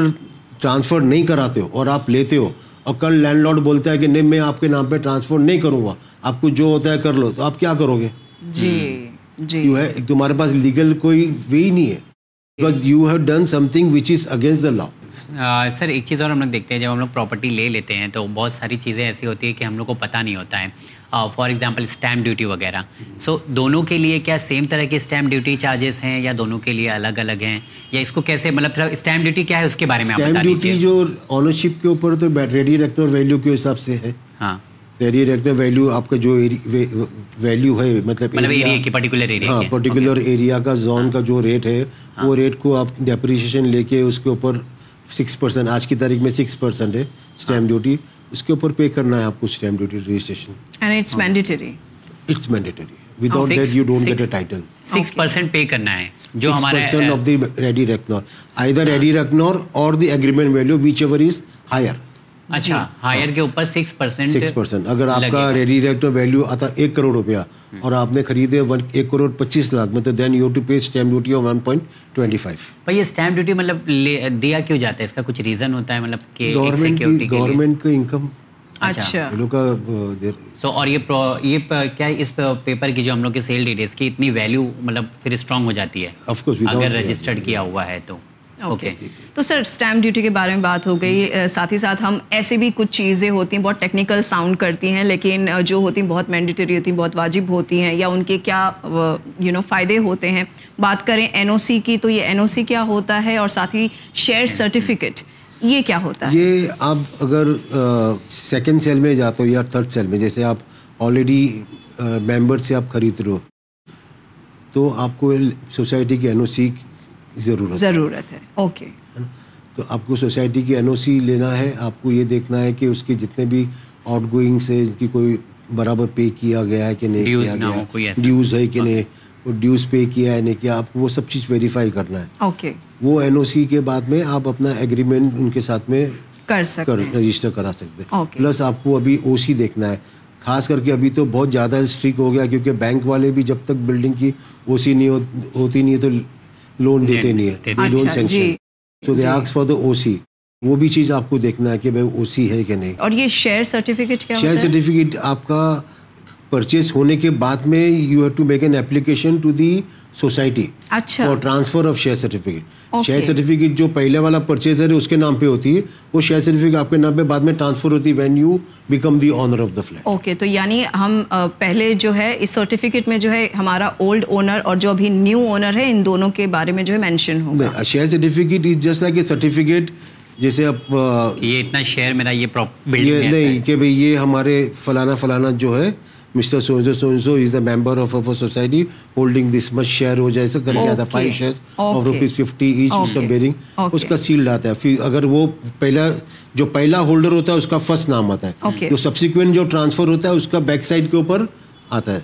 S3: ٹرانسفر نہیں کراتے ہو اور آپ لیتے ہو اور کل لینڈ لارڈ بولتا ہے کہ نہیں میں آپ کے نام پہ ٹرانسفر نہیں کروں گا آپ کو جو ہوتا ہے کر لو تو آپ کیا کرو گے
S1: جی جی جو
S3: ہے تمہارے پاس لیگل کوئی وے ہی نہیں ہے because you have done something which is against the law
S2: sir ایک چیز اور ہم لوگ دیکھتے ہیں جب ہم لوگ پراپرٹی لے لیتے ہیں تو بہت ساری چیزیں ایسی ہوتی ہیں کہ ہم لوگ کو پتہ نہیں ہوتا ہے فار ایگزامپل اسٹیمپ ڈیوٹی وغیرہ سو دونوں کے لیے کیا سیم طرح کے اسٹیمپ ڈیوٹی چارجز ہیں یا دونوں کے لیے الگ الگ ہیں یا اس کو کیسے مطلب تھوڑا اسٹیمپ ڈیوٹی کیا ہے اس کے بارے میں
S3: اسٹیمپ ڈیوٹی جو آنرشپ کے اوپر تو ریڈی رکھتے اور ویلیو کے حساب سے ہے
S2: ہاں
S3: ایریا ریٹ میں ویلیو آپ کا جو ویلیو ہے مطلب, مطلب ہاں پرٹیکولر ایریا کا زون کا جو ریٹ ہے ہاں۔ وہ ریٹ کو آپ ڈیپریشیشن لے کے اس کے اوپر سکس پرسینٹ آج کی تاریخ میں سکس پرسینٹ ہے اسٹیمپ ہاں۔ ڈیوٹی اس کے اوپر پے کرنا ہے آپ کو stamp duty registration
S1: it's mandatory
S3: ready reckoner I the ready reckoner or the agreement value whichever is higher
S2: اچھا، جی۔ اگر
S3: آپ آپ کا کا کا ریڈی ویلیو آتا ایک ایک کروڑ کروڑ روپیہ اور نے خریدے پچیس lakh then you to pay stamp stamp duty duty one point twenty five
S2: یہ مطلب مطلب دیا کیوں جاتا ہے ہے اس کچھ ریزن ہوتا
S3: گورنمنٹ گورنمنٹ انکم
S2: پیپر کی جو ہم لوگ کی کی سیل اتنی ویلیو مطلب پھر اسٹرانگ ہو جاتی ہے اگر رجسٹرڈ کیا ہوا ہے تو
S1: اوکے تو سر اسٹیمپ ڈیوٹی کے بارے میں بات ہو گئی hmm. uh, ساتھ ہی ساتھ ہم ایسے بھی کچھ چیزیں ہوتی ہیں بہت ٹیکنیکل ساؤنڈ کرتی ہیں لیکن uh, جو ہوتی ہیں بہت مینڈیٹری ہوتی ہیں بہت واجب ہوتی ہیں یا ان کے کیا یو uh, نو فائدے ہوتے ہیں بات کریں این او سی کی تو یہ این او سی کیا ہوتا ہے اور ساتھ ہی شیئر سرٹیفکیٹ hmm. یہ کیا ہوتا ہے
S3: یہ آپ اگر سیکنڈ سیل میں جاتے ہو یا تھرڈ سیل میں جیسے آپ آلریڈی ممبر سے آپ خرید رہے ہو تو آپ کو سوسائٹی کی این او سی ضرورت
S1: ضرورت ہے اوکے
S3: تو آپ کو سوسائٹی کی این او سی لینا ہے آپ کو یہ دیکھنا ہے کہ اس کے جتنے بھی آؤٹ گوئنگ سے کوئی برابر پے کیا گیا ہے کہ نہیں کیا گیا ڈیوز ہے کہ نہیں وہ ڈیوز پے کیا کیا ہے ہے نہیں آپ کو وہ وہ سب چیز ویریفائی کرنا
S1: اوکے
S3: این او سی کے بعد میں آپ اپنا ایگریمنٹ ان کے ساتھ میں
S1: کر سکتے
S3: ہیں پلس آپ کو ابھی او سی دیکھنا ہے خاص کر کے ابھی تو بہت زیادہ اسٹرک ہو گیا کیونکہ بینک والے بھی جب تک بلڈنگ کی او سی نہیں ہوتی نہیں ہے تو لون دیتے نہیں ہے تو دے فار دا او سی وہ بھی چیز آپ کو دیکھنا ہے کہ او سی ہے کہ نہیں
S1: اور یہ شیئر سرٹیفکیٹ کیا
S3: شیئر سرٹیفکیٹ آپ کا پرچیز ہونے کے بعد میں you have to make an application to the society for transfer of share certificate share certificate جو پہلے والا پرچیزر ہے اس کے نام پہ ہوتی ہے وہ شیئر سرٹیفکیٹ آپ کے نام پہ بعد میں ٹرانسفر ہوتی ہے when you become the owner of the flat
S1: okay تو یعنی ہم پہلے جو ہے اس سرٹیفکیٹ میں جو ہے ہمارا اولڈ اونر اور جو ابھی نیو اونر ہے ان دونوں کے بارے میں جو ہے مینشن ہوگا
S3: share certificate is just like a certificate جیسے اب
S2: یہ اتنا شیئر میرا یہ
S3: نہیں کہ بھائی یہ ہمارے فلانا فلانا جو ہے مسٹر سوزو سوزو is the member of our society holding this much share ہو جائے کر گیا تھا five share of rupees fifty each اس کا بیئرنگ اس کا سیلڈ آتا ہے پھر اگر وہ پہلا جو پہلا ہولڈر ہوتا ہے اس کا فرسٹ نام آتا ہے جو سبسیکوینٹ جو ٹرانسفر ہوتا ہے اس کا بیک سائڈ کے اوپر آتا ہے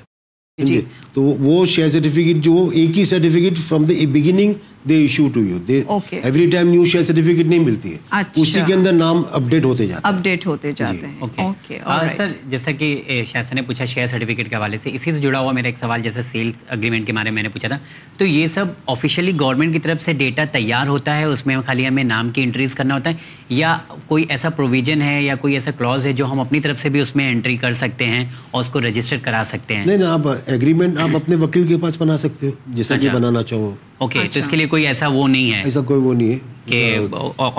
S3: تو وہ شیئر سرٹیفکیٹ جو ایک ہی certificate from the beginning they issue to you they every time new share certificate نہیں ملتی ہے اچھا۔ اسی کے اندر نام اپڈیٹ ہوتے جاتے ہیں
S1: اپڈیٹ ہوتے جی۔ جاتے ہیں اوکے
S2: سر uh, جیسا کہ شاہ سر نے پوچھا شیئر سرٹیفکیٹ کے حوالے سے اسی سے جڑا ہوا میرا ایک سوال جیسے سیلس اگریمنٹ کے بارے میں نے پوچھا تھا تو یہ سب آفیشیلی گورنمنٹ کی طرف سے ڈیٹا تیار ہوتا ہے اس میں خالی ہمیں نام کی انٹریز کرنا ہوتا ہے یا کوئی ایسا پروویژن ہے یا کوئی ایسا کلاز ہے جو ہم اپنی طرف سے بھی اس میں انٹری کر سکتے ہیں اور اس کو رجسٹر کرا سکتے ہیں
S3: نہیں نہیں آپ اگریمنٹ آپ اپنے وکیل کے پاس بنا سکتے ہو جیسا اچھا۔ بنانا چاہو
S2: اوکے تو اس کے لیے کوئی ایسا وہ نہیں ہے
S3: ایسا کوئی وہ نہیں ہے
S2: کہ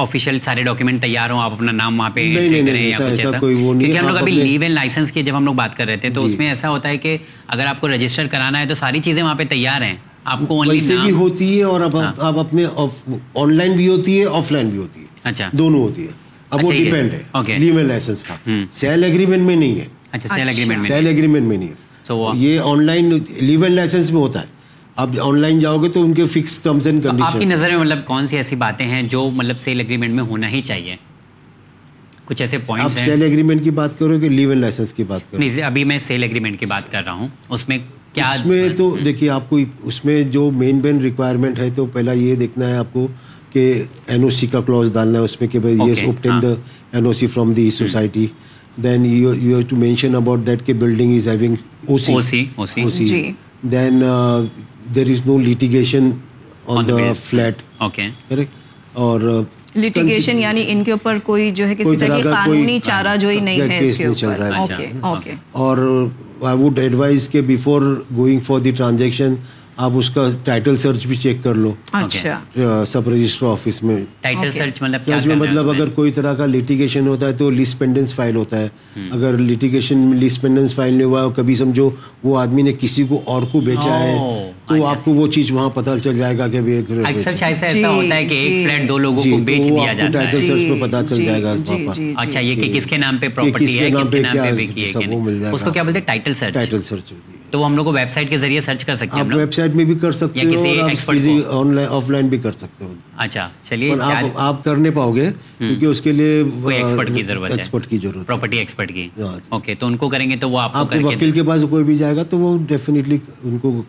S2: آفیشیل سارے ڈاکیومنٹ تیار ہوں آپ اپنا نام وہاں پہ
S3: کیونکہ
S2: ہم لوگ ابھی لیو اینڈ لائسنس کی جب ہم لوگ بات کر رہے تھے تو اس میں ایسا ہوتا ہے کہ اگر آپ کو رجسٹر کرانا ہے تو ساری چیزیں وہاں پہ تیار ہیں آپ کو
S3: ویسے بھی ہوتی ہے اور آپ اپنے آن لائن بھی ہوتی ہے آف لائن بھی ہوتی ہے
S2: اچھا
S3: دونوں ہوتی ہے اب وہ ڈیپینڈ ہے لیو اینڈ لائسنس کا سیل اگریمنٹ میں نہیں ہے
S2: اچھا سیل اگریمنٹ
S3: سیل اگریمنٹ میں نہیں ہے یہ online leave and licence میں ہوتا ہے آپ آن لائن جاؤ گے تو ان کے فکس ٹرمز اینڈ کنڈیشن
S2: آپ کی نظر میں مطلب کون سی ایسی باتیں ہیں جو مطلب سیل اگریمنٹ میں ہونا ہی چاہیے کچھ ایسے پوائنٹس
S3: ہیں سیل اگریمنٹ کی بات کرو کہ لیو اینڈ لائسنس کی بات کرو
S2: نہیں جی، ابھی میں سیل اگریمنٹ کی بات کر رہا ہوں اس میں کیا
S3: اس میں تو دیکھیے آپ کو اس میں جو مین مین ریکوائرمنٹ ہے تو پہلا یہ دیکھنا ہے آپ کو کہ این او سی کا کلوز ڈالنا ہے اس میں کہ بھائی yes obtain the N O C from the society then you you to mention about that کہ building is having O C O C then there is no litigation اور
S1: کوئی طرح
S3: کا لٹیگیشن ہوتا ہے تو پینڈنس پینڈنس فائل فائل ہوتا ہے اگر نہیں ہوا کبھی سمجھو وہ آدمی نے کسی کو اور کو بیچا ہے تو آپ کو وہ چیز وہاں پتہ چل جائے گا
S2: چلیے
S3: کیونکہ اس کے لیے
S2: تو وہ
S3: ڈیفینے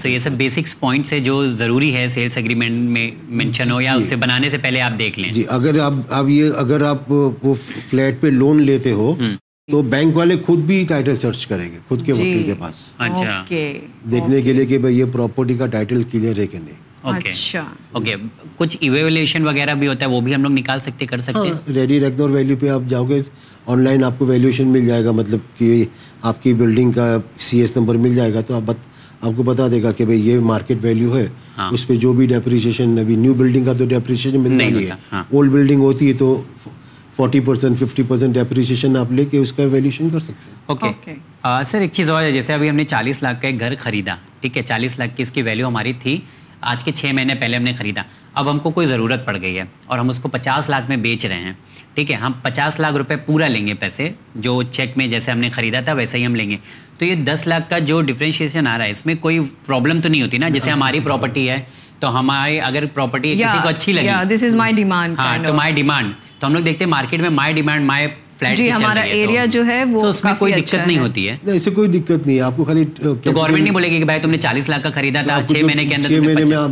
S2: سو یہ سب بیسکس پوائنٹس ہیں جو ضروری ہے سیلس اگریمنٹ میں مینشن ہو یا جی۔ اسے بنانے سے پہلے آپ دیکھ لیں
S3: جی اگر آپ آپ یہ اگر آپ وہ فلیٹ پہ لون لیتے ہو تو بینک والے خود بھی ٹائٹل سرچ کریں گے خود کے جی۔ وکیل کے پاس
S2: اچھا
S3: دیکھنے کے لیے کہ یہ پراپرٹی کا ٹائٹل کلیئر ہے کہ نہیں اچھا۔ ویلیوشن ہاں، مل جائے گا مطلب کہ آپ کی بلڈنگ کا سی ایس نمبر مل جائے گا تو آپ آپ کو بتا دے گا کہ بھئی یہ مارکیٹ ویلیو ہے ہاں۔ اس پہ جو بھی ڈیپریشیشن ابھی نیو بلڈنگ کا تو ڈیپریشیشن ملتا نہیں ہے اولڈ بلڈنگ ہاں۔ ہوتی ہے تو forty percent fifty percent depreciation آپ لے کے اس کا ویلیوشن کر سکتے ہیں
S2: اوکے سر ایک چیز اور جیسے ابھی ہم نے چالیس لاکھ کا ایک گھر خریدا ٹھیک ہے چالیس لاکھ کی اس کی ویلیو ہماری تھی آج کے چھ مہینے پہلے ہم نے خریدا اب ہم کو کوئی ضرورت پڑ گئی ہے اور ہم اس کو پچاس لاکھ میں بیچ رہے ہیں ٹھیک ہے ہم پچاس لاکھ روپے پورا لیں گے پیسے جو چیک میں جیسے ہم نے خریدا تھا ویسے ہی ہم لیں گے تو یہ دس لاکھ کا جو ڈفرینشیشن آ رہا ہے اس میں کوئی پرابلم تو نہیں ہوتی نا جیسے ہماری پراپرٹی ہے تو ہماری اگر پراپرٹی کسی کو اچھی
S1: ڈیمانڈ
S2: ہاں، تو ہم لوگ دیکھتے ہیں مارکیٹ میں مائی ڈیمانڈ مائی
S1: فل ہمارا ایریا جو ہے
S2: اس میں اچھا کوئی دقت نہیں ہوتی ہے گورنمنٹ نہیں بولے گا کہ خریدا تھا چھ مہینے کے اندر
S3: میں آپ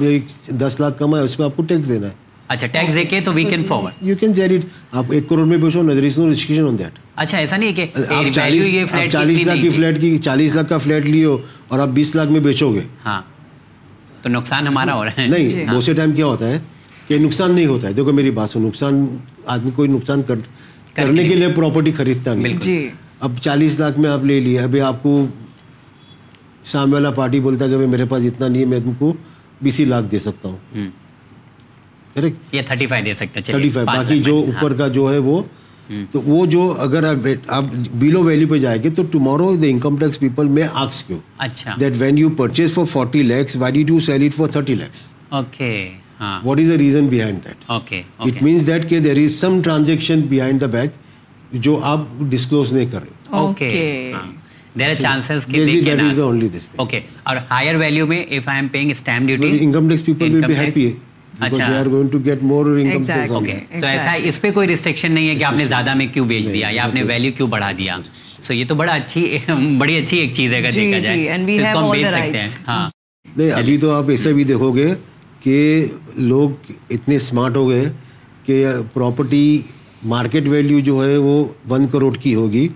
S3: کو ٹیکس دینا اچھا
S2: اچھا ٹیکس دے کے تو تو we can
S3: can forward you it crore میں میں بیچو بیچو نو ریسٹرکشن دیٹ
S2: ایسا نہیں کہ
S3: لاکھ لاکھ لاکھ کی کی فلیٹ فلیٹ کا لیو اور گے
S2: ہاں نقصان ہمارا ہو رہا ہے
S3: نہیں جی۔ بہت سے ٹائم کیا ہوتا ہے کہ نقصان نہیں ہوتا ہے دیکھو میری بات ہو نقصان آدمی کوئی نقصان کرنے کے لیے پراپرٹی خریدتا نہیں
S1: جی۔
S3: اب چالیس لاکھ میں آپ لے لیے ابھی آپ کو سامنے والا پارٹی بولتا ہے کہ میرے پاس اتنا نہیں ہے میں تم کو بیس ہی لاکھ دے سکتا ہوں
S2: تھرٹی فائیو
S3: باقی جو اوپر ہاں۔ کا جو ہے وہ تو وہ جو اگر آپ بلو ویلی پہ جائیں گے تو tomorrow the income tax people میں آکس
S2: you
S3: that when you purchase for forty lakhs why did you sell it for thirty lakhs
S2: okay
S3: what is the reason behind that
S2: okay
S3: it means that کہ there is some transaction behind the back جو آپ disclose نہیں کر رہے
S2: okay ہاں۔ اور higher value میں
S3: income tax people will be happy
S2: کوئی تو بڑا بڑی اچھی ایک چیز ہے
S3: آپ ایسے بھی دیکھو گے کہ لوگ اتنے اسمارٹ ہو گئے کہ پراپرٹی مارکیٹ ویلو جو ہے وہ ون کروڑ کی ہوگی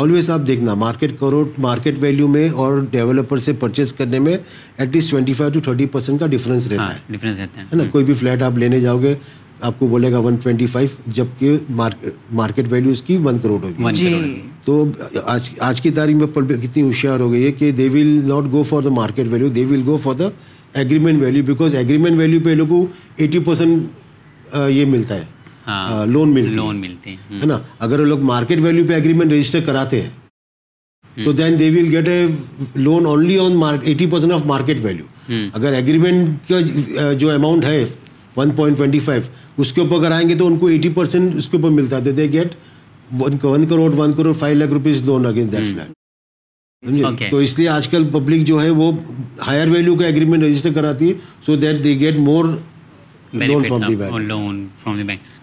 S3: آلویز آپ دیکھنا مارکیٹ کروڑ مارکیٹ ویلیو میں اور ڈیولپر سے پرچیز کرنے میں at least twenty five to thirty percent کا ڈفرینس ہاں, رہتا ہے رہتا ہے نا ہاں۔ کوئی بھی فلیٹ آپ لینے جاؤ گے آپ کو بولے گا ون ٹوینٹی فائیو جب کہ مارکیٹ ویلیو اس کی ون کروڑ جی۔ ہوگی تو آج آج کی تاریخ میں کتنی ہوشیار ہو گئی ہے کہ they will not go for the market value they will go for the agreement value because agreement value پہ لوگوں کو ایٹی پرسینٹ یہ ملتا ہے لون ہاں، ملتی لون ملتے ہیں نا اگر وہ لوگ مارکیٹ ویلیو پہ اگریمنٹ رجسٹر کراتے ہیں تو then they will get a loan only on eighty percent of market value اگر اگریمنٹ کا جو اماؤنٹ ہے ون پوائنٹ ٹوینٹی فائیو اس کے اوپر کرائیں گے تو ان کو ایٹی پرسینٹ اس کے اوپر ملتا ہے they get one crore one crore five lakh rupees loan against that flat تو اس لیے آج کل پبلک جو ہے وہ ہائر ویلیو کا اگریمنٹ رجسٹر کراتی ہے so that they get more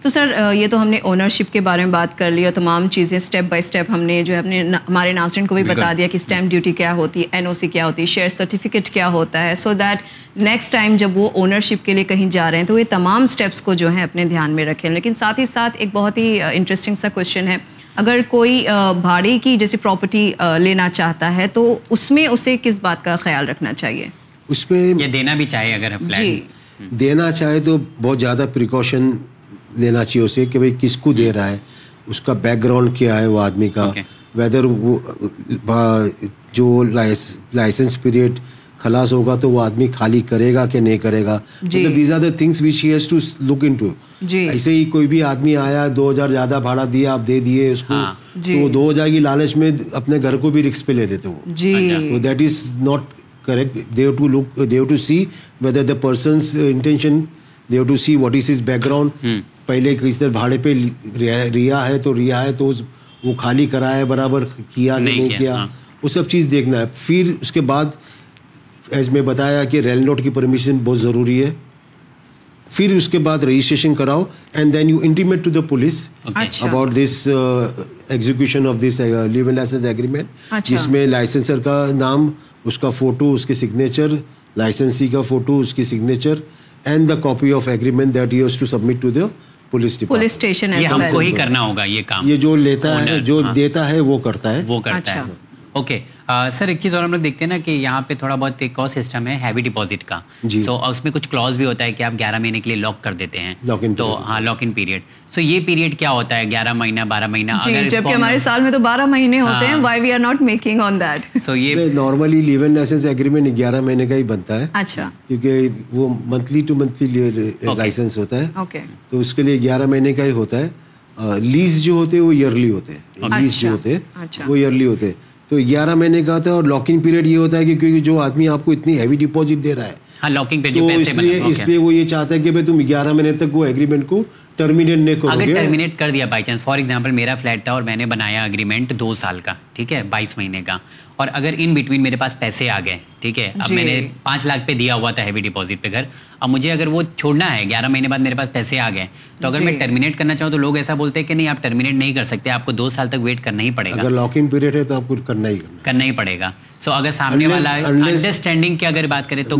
S1: تو سر یہ تو ہم نے اونرشپ کے بارے میں بات کر لی اور تمام چیزیں اسٹیپ بائی اسٹیپ ہم نے جو ہے اپنے ہمارے ناظرین کو بھی بتا دیا کہ اسٹیمپ ڈیوٹی کیا ہوتی ہے این او سی کیا ہوتی ہے شیئر سرٹیفکیٹ کیا ہوتا ہے سو دیٹ نیکسٹ ٹائم جب وہ اونرشپ کے لیے کہیں جا رہے ہیں تو یہ تمام اسٹیپس کو جو ہے اپنے دھیان میں رکھیں لیکن ساتھ ہی ساتھ ایک بہت ہی انٹرسٹنگ سا کوشچن ہے اگر کوئی بھاڑی کی جیسے پراپرٹی لینا چاہتا ہے تو اس میں اسے کس بات کا خیال رکھنا چاہیے
S2: اس پہ یہ دینا بھی چاہیے اگر
S3: جی دینا چاہے تو بہت زیادہ پریکاشن لینا چاہیے اسے کہ بھائی کس کو دے رہا ہے اس کا بیک گراؤنڈ کیا ہے وہ آدمی کا ویدر وہ جو لائسنس پیریڈ خلاص ہوگا تو وہ آدمی خالی کرے گا کہ نہیں کرے گا these are the things which look into ایسے ہی کوئی بھی آدمی آیا دو ہزار زیادہ بھاڑا دیا آپ دے دیے اس کو ہاں۔ وہ جی۔ دو ہزار کی لالچ میں اپنے گھر کو بھی رکس پہ لے دیتے وہ دیٹ از ناٹ کریکٹ كے persons they've to see what is background پہلے طرح بھاڑے پہ ریا ہے تو ریا ہے تو وہ خالی کرایا برابر کیا کہ نہیں کیا وہ سب چیز دیکھنا ہے پھر اس کے بعد ایز میں بتایا کہ ریل نوٹ کی پرمیشن بہت ضروری ہے پھر اس کے بعد رجسٹریشن کراؤ and then you intimate to the police about this of this ایگزیک licence agreement جس میں لائسنسر کا نام اس کا فوٹو اس کے سگنیچر لائسنسی کا فوٹو اس کی signature and the copy of agreement that use to submit to the police
S1: station یہ
S2: ہم کو ہی کرنا ہوگا یہ کام
S3: یہ جو لیتا ہے جو ہاں. دیتا ہے وہ کرتا ہے
S2: وہ کرتا ہے اوکے اچھا. سر ایک چیز اور ہم لوگ دیکھتے ہیں نا کہ یہاں پہ تھوڑا بہت ایک اور سسٹم ہے ہیوی ڈپازٹ کا سو جی۔ اس میں کچھ کلاوز بھی ہوتا ہے کہ آپ گیارہ مہینے کے لیے لاک کر دیتے ہیں تو ہاں لاک ان پیریڈ سو یہ پیریڈ کیا ہوتا ہے گیارہ مہینہ بارہ مہینہ جی،
S1: جبکہ ہمارے سال میں تو بارہ مہینے ہوتے ہیں why we are not making on that
S3: so یہ نارملی لیون لائسنس ایگریمنٹ گیارہ مہینے کا ہی بنتا ہے
S1: اچھا
S3: کیونکہ وہ منتھلی ٹو منتھلی لائسنس ہوتا ہے تو اس کے لیے گیارہ مہینے کا ہی ہوتا ہے لیز جو ہوتے ہیں وہ ایئرلی ہوتے ہیں لیز جو اچھا۔ ہوتے ہیں اچھا۔ وہ ایئرلی ہوتے ہیں تو گیارہ مہینے کا ہوتا ہے اور لاکنگ پیریڈ یہ ہوتا ہے کہ کیونکہ جو آدمی آپ کو اتنی ہیوی ڈپازٹ دے رہا ہے ہاں، تو اس لیے اس لیے وہ یہ چاہتا ہے کہ تم گیارہ مہینے تک وہ ایگریمنٹ کو ٹرمینیٹ نہیں کرو
S2: اگر ٹرمینیٹ کر دیا بائی چانس فار ایگزامپل میرا فلیٹ تھا اور میں نے بنایا اگریمنٹ دو سال کا ٹھیک ہے بائیس مہینے کا اور اگر ان بٹوین میرے پاس پیسے آ گئے ٹھیک ہے اب جی۔ میں نے پانچ لاکھ پہ دیا ہوا تھا ہیوی ڈپازٹ پہ گھر اب مجھے اگر وہ چھوڑنا ہے گیارہ مہینے بعد میرے پاس پیسے آ گئے تو اگر جی۔ میں ٹرمینیٹ کرنا چاہوں تو لوگ ایسا بولتے ہیں کہ نہیں آپ ٹرمینیٹ نہیں کر سکتے آپ کو دو سال تک ویٹ کرنا ہی پڑے گا
S3: اگر لاکنگ پیریڈ ہے تو آپ کو کرنا ہی
S2: کرنا ہی پڑے گا سو اگر سامنے والا انڈرسٹینڈنگ کی اگر بات کریں تو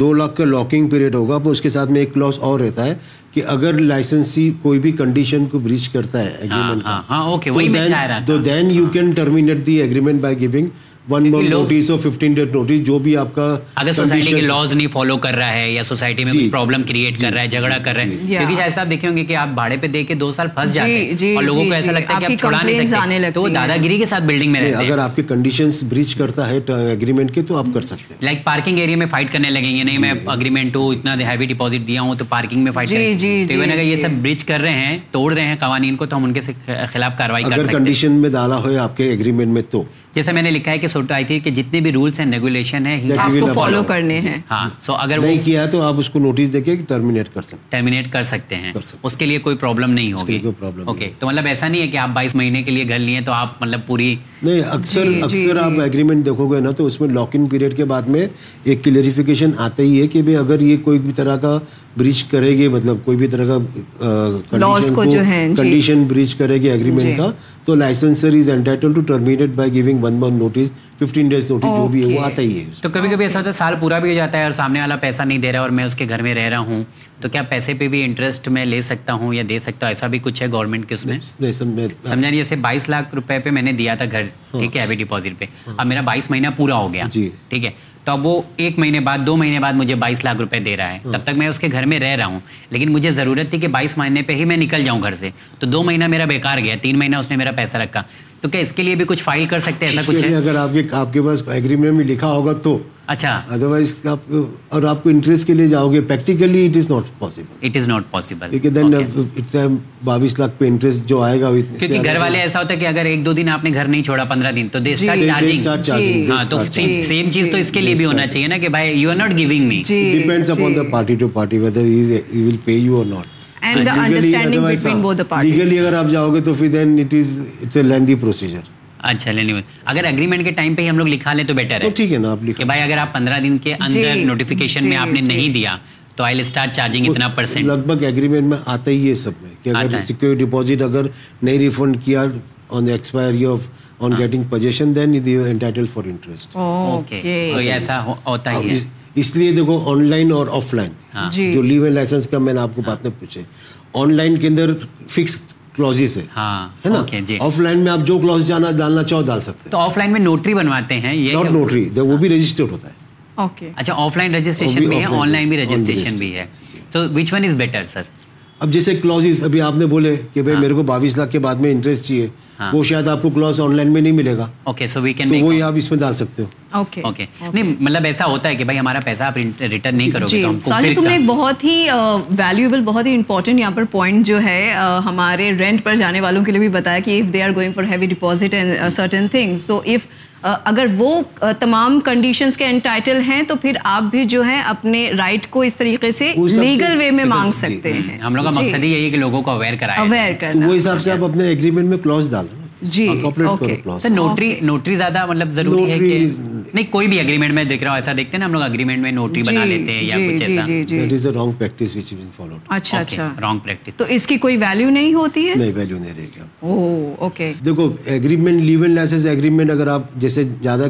S3: دو لاکھ کا لاکنگ پیریڈ ہوگا اس کے ساتھ میں ایک کلاس اور رہتا ہے کہ اگر لائسنسی کوئی بھی کنڈیشن کو بریچ کرتا ہے agreement you can terminate the agreement by giving one month notice notice اور ففٹین ڈیٹ جو بھی آپ کا
S2: اگر سوسائٹی کے لاز نہیں فالو کر رہا ہے یا سوسائٹی میں پرابلم کریٹ کر کر رہا جی. رہا ہے ہے ہے جھگڑا کیونکہ جیسے آپ آپ آپ دیکھیں گے کہ کہ بھاڑے پہ دے کے دو سال پھنس جی، جاتے ہیں جی، اور لوگوں کو ایسا لگتا نہیں سکتے تو وہ دادا کے ساتھ بلڈنگ میں رہتے ہیں
S3: اگر آپ کے کے کنڈیشنز بریچ کرتا ہے اگریمنٹ تو آپ کر سکتے ہیں
S2: لائک پارکنگ ایریا میں فائٹ کرنے لگیں گے نہیں میں اگریمنٹ ہوں اتنا ہیوی ڈپازٹ دیا ہوں تو پارکنگ میں فائٹ کریں گے یہ سب بریچ کر رہے ہیں توڑ رہے ہیں قوانین کو تو ہم ان کے خلاف کر سکتے ہیں اگر
S3: کنڈیشن میں ہوئے آپ کے اگریمنٹ میں تو
S2: جیسے میں نے لکھا ہے کہ سوسائٹی کے جتنے بھی رولس ہیں ریگولیشن
S1: ہیں فالو کرنے ہیں
S2: ہاں سو ہاں۔ اگر
S3: وہ کیا تو آپ اس کو نوٹس دے کے ٹرمینیٹ کر سکتے
S2: ٹرمینیٹ کر سکتے ہیں اس کے لیے کوئی پرابلم نہیں ہوگی اوکے تو مطلب ایسا نہیں ہے کہ آپ بائیس مہینے کے لیے گھر لیے تو آپ مطلب پوری
S3: نہیں جی، اکثر جی، اکثر جی۔ آپ ایگریمنٹ دیکھو گے نا تو اس میں لاک ان پیریڈ کے بعد میں ایک کلیئرفیکیشن آتا ہی ہے کہ بھائی اگر یہ کوئی بھی طرح کا بریچ کرے گی مطلب کوئی بھی طرح کا کنڈیشن بریچ کرے گی اگریمنٹ کا تو licensor is entitled to terminate by giving one month notice fifteen days notice جو بھی ہے وہ آتا ہی ہے
S2: تو کبھی کبھی ایسا ہوتا ہے سال پورا بھی ہو جاتا ہے اور سامنے والا پیسہ نہیں دے رہا اور میں اس کے گھر میں رہ رہا ہوں تو کیا پیسے پہ بھی انٹرسٹ میں لے سکتا ہوں یا دے سکتا ہوں ایسا بھی کچھ ہے گورنمنٹ کے اس میں سمجھا نہیں جیسے بائیس لاکھ روپے پہ میں نے دیا تھا گھر ہاں۔ ٹھیک ہے ابھی ڈپازٹ پہ اب ہاں۔ میرا بائیس مہینہ پورا ہو گیا جی۔ ٹھیک ہے تو وہ ایک مہینے بعد دو مہینے بعد مجھے بائیس لاکھ روپے دے رہا ہے تب تک میں اس کے گھر میں رہ رہا ہوں لیکن مجھے ضرورت تھی کہ بائیس مہینے پہ ہی میں نکل جاؤں گھر سے تو دو مہینہ میرا بیکار گیا تین مہینہ اس نے میرا پیسہ رکھا تو کیا اس کے لیے بھی کچھ فائل کر سکتے ہیں ایسا کچھ ہے
S3: اگر آپ کے آپ کے پاس ایگریمنٹ میں لکھا ہوگا تو
S2: اچھا
S3: ادروائز آپ اور آپ کو انٹرسٹ کے لیے جاؤ گے practically it is not possible
S2: it is not possible
S3: then it's بائیس لاکھ پہ انٹرسٹ جو آئے گا
S2: کیونکہ گھر والے ایسا ہوتا ہے کہ اگر ایک دو دن آپ نے گھر نہیں چھوڑا پندرہ دن تو دے اسٹارٹ چارجنگ تو سیم چیز تو اس کے لیے بھی ہونا چاہیے نا کہ بھائی you are not giving me
S3: depends upon the party to party whether will pay you or not and understanding between both parties legally اگر اگر اگر جاؤ گے تو تو پھر then it is it's procedure
S2: اچھا لینی اگریمنٹ کے کے ٹائم پہ ہی ہم لوگ لکھا لیں بیٹر ہے
S3: ہے ٹھیک
S2: نا بھائی دن اندر نوٹیفیکیشن میں نے نہیں دیا تو آئی اسٹارٹ چارجنگ اتنا پرسینٹ
S3: لگ بھگ میں آتا ہی ہے سب میں کہ اگر اگر سیکیورٹی ڈپازٹ نہیں ریفنڈ کیا on on expiry of getting possession then you entitled for interest okay
S2: ایسا ہوتا ہی ہے
S3: اس لیے دیکھو آن لائن ہاں۔ جی۔ جو آف لائن ہاں۔ ہاں۔ جی۔ میں آپ جو
S2: بنواتے ہیں
S3: وہ بھی
S2: اچھا بھی ہے تو
S3: اب جیسے کلوزز ابھی آپ نے بولے کہ بھائی ہاں۔ میرے کو بائیس لاکھ کے بعد میں انٹرسٹ چاہیے ہاں۔ وہ شاید آپ کو کلوز آن لائن میں نہیں ملے گا
S2: اوکے سو وی کین
S3: وہی آپ اس میں ڈال سکتے ہو
S2: نہیں مطلب ایسا ہوتا ہے کہ بھائی ہمارا پیسہ آپ ریٹرن نہیں جی، کرو گے
S1: تم نے بہت ہی ویلیویبل بہت ہی امپورٹنٹ یہاں پر پوائنٹ جو ہے ہمارے رینٹ پر جانے والوں کے لیے بھی بتایا کہ if they are going for heavy deposit and certain things so if اگر وہ تمام کنڈیشنز کے انٹائٹل ہیں تو پھر آپ بھی جو ہیں اپنے رائٹ کو اس طریقے سے لیگل وے میں جی، مانگ سکتے جی، ہیں
S2: ہم لوگ کا جی۔ مقصد ہی ہے کہ لوگوں کو اویئر کرائے
S1: اویئر کر
S3: وہ حساب سے آپ اپنے ایگریمنٹ میں کلوز ڈالیں
S1: جی
S2: نوٹری نوٹری زیادہ مطلب نہیں ہوتی اگریمنٹ لیونس اگریمنٹ
S3: اگر آپ جیسے زیادہ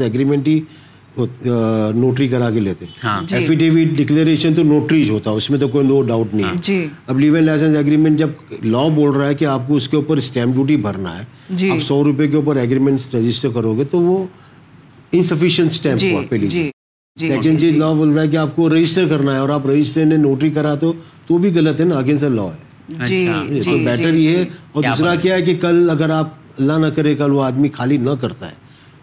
S3: اگریمنٹ ہی نوٹری کرا کے لیتے ایفیڈیوٹ ہاں۔ جی۔ ڈکلیریشن تو نوٹریج ہوتا ہے اس میں تو کوئی نو ڈاؤٹ نہیں ہے ہاں۔
S1: جی۔
S3: اب لیو اینڈ لائسنس اگریمنٹ جب لا بول رہا ہے کہ آپ کو اس کے اوپر اسٹیمپ ڈیوٹی بھرنا ہے جی۔ آپ سو روپے کے اوپر اگریمنٹ رجسٹر کرو گے تو وہ انسفیشینٹ اسٹیمپ ہوا پہلی سیکنڈ چیز لا بول رہا ہے کہ آپ کو رجسٹر کرنا ہے اور آپ رجسٹر نے نوٹری کرا تو تو بھی غلط ہے نا لا ہے بیٹر اچھا۔ یہ ہے اور دوسرا کیا ہے کہ کل اگر آپ اللہ نہ کرے کل وہ آدمی خالی نہ کرتا ہے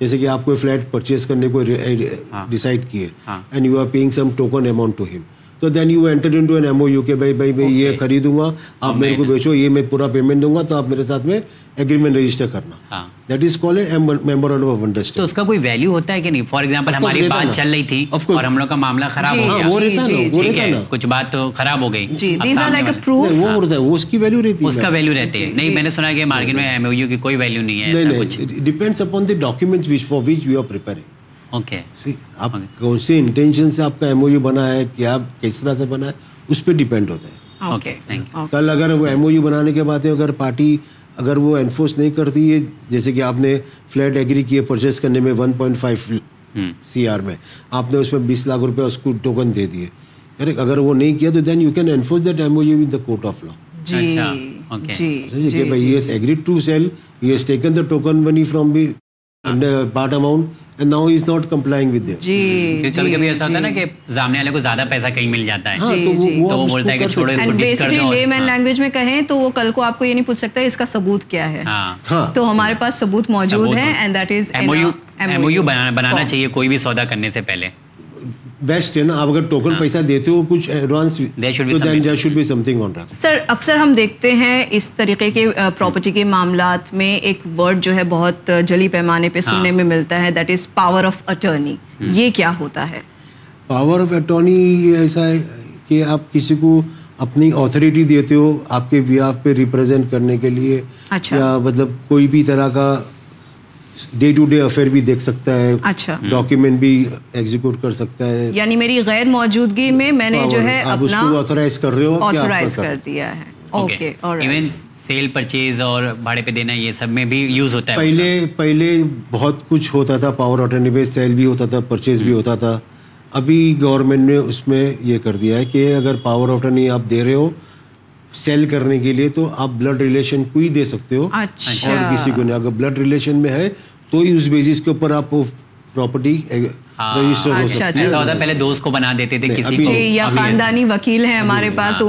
S3: جیسے کہ آپ کو فلیٹ پرچیز کرنے کو ڈیسائڈ ہاں۔ کیے and you are paying some token amount to ہم تو then you enter into an M O U کہ بھائی بھائی میں یہ خریدوں گا آپ میرے کو بیچو یہ میں پورا پیمنٹ دوں گا تو آپ میرے ساتھ میں اگریمنٹ رجسٹر کرنا that is call memorandum of industry
S2: تو اس کا کوئی ویلیو ہوتا ہے کہ نہیں فار ایگزامپل ہماری بات چل رہی تھی اور ہم لوگ کا معاملہ خراب جی، ہو گیا ہاں، وہ جی، رہتا جی، نا کچھ بات تو خراب ہو گئی these are like a proof
S3: وہ ہوتا ہاں۔ ہے وہ اس کی ویلیو رہتی ہے
S2: اس کا ویلیو رہتی ہے نہیں میں نے سنا کہ مارکیٹ میں ایم او یو کی کوئی ویلیو نہیں ہے
S3: ایسا کچھ depends upon the documents which for which you are
S2: preparing
S3: آپ کون سی انٹینشن سے آپ کا ایم او یو بنا ہے کیا کس طرح سے بنا ہے اس پہ ڈیپینڈ ہوتا ہے کل اگر وہ ایم او یو بنانے کے بعد اگر پارٹی اگر وہ انفورس نہیں کرتی ہے جیسے کہ آپ نے فلیٹ ایگری کیے پرچیز کرنے میں one point five C R میں آپ نے اس میں بیس لاکھ روپے اس کو ٹوکن دے دیے کریکٹ اگر وہ نہیں کیا تو then you can enforce court of laws agreed to sell you as taken the token
S2: ہاں۔ کہیں تو
S1: آپ کو یہ نہیں پوچھ سکتا اس کا ثبوت کیا ہے ہاں۔ ہاں۔ تو ہمارے پاس ثبوت موجود ہے
S2: بنانا چاہیے کوئی بھی سودا کرنے سے پہلے
S3: بیسٹ ہے نا آپ اگر ٹوکن ہاں۔ پیسہ دیتے ہو کچھ advance be something on
S1: sir اکثر ہم دیکھتے ہیں اس طریقے کے پراپرٹی کے معاملات میں ایک ورڈ جو ہے بہت جلی پیمانے پہ ہاں۔ سننے میں ملتا ہے that is power of attorney یہ کیا ہوتا ہے
S3: پاور آف اٹرنی یہ ایسا ہے کہ آپ کسی کو اپنی اتھارٹی دیتے ہو آپ کے ویاف پہ ریپرزینٹ کرنے کے لیے اچھا۔ یا مطلب کوئی بھی طرح کا ڈے ٹو ڈے افیئر بھی دیکھ سکتا ہے
S1: اچھا
S3: ڈاکیومنٹ بھی ایگزیکیوٹ کر سکتا ہے
S1: یعنی میری غیر موجودگی میں میں نے جو ہے
S3: اب اس کو آتھورائز کر رہے ہو
S1: آتھورائز کر دیا ہے
S2: سیل پرچیز اور بھاڑے پہ دینا یہ سب میں بھی یوز ہوتا ہے
S3: پہلے پہلے بہت کچھ ہوتا تھا پاور اٹرنی پہ سیل بھی ہوتا تھا پرچیز بھی hmm. ہوتا تھا ابھی گورنمنٹ نے اس میں یہ کر دیا ہے کہ اگر پاور اٹرنی آپ دے رہے ہو سیل کرنے کے لیے تو آپ بلڈ ریلیشن کو ہی دے سکتے ہو
S1: اچھا۔
S3: اور کسی کو نہیں اگر بلڈ ریلیشن میں ہے
S2: خاندانی eh, ہاں۔
S1: اچھا، اچھا، وکیل ہیں ہمارے پاس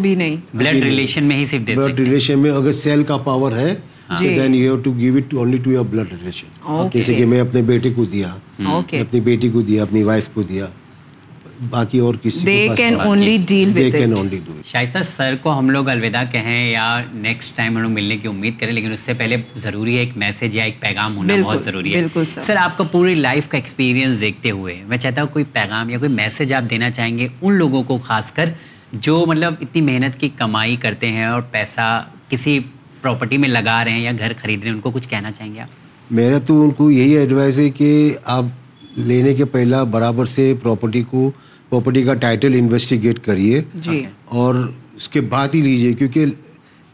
S1: بھی نہیں
S2: بلڈ ریلیشن میں
S3: اگر سیل کا پاور ہے ہاں۔ جی۔ جیسے کہ میں اپنے بیٹے کو دیا ہاں۔ اپنی بیٹی کو دیا اپنی وائف کو دیا باقی اور کسی
S2: شاید سر کو ہم لوگ الوداع کہیں یا نیکسٹ ٹائم ہم لوگ ملنے کی امید کریں لیکن اس سے پہلے ضروری ہے ایک میسج یا ایک پیغام ہونا بہت ضروری ہے سر آپ کا پوری لائف کا ایکسپیرینس دیکھتے ہوئے میں چاہتا ہوں کوئی پیغام یا کوئی میسج آپ دینا چاہیں گے ان لوگوں کو خاص کر جو مطلب اتنی محنت کی کمائی کرتے ہیں اور پیسہ کسی پراپرٹی میں لگا رہے ہیں یا گھر خرید رہے ہیں ان کو کچھ کہنا چاہیں گے آپ
S3: میرا تو ان کو یہی ایڈوائز ہے کہ آپ لینے کے پہلا برابر سے پراپرٹی کو پراپرٹی کا ٹائٹل انویسٹیگیٹ کریے
S1: جی۔
S3: اور اس کے بعد ہی لیجیے کیونکہ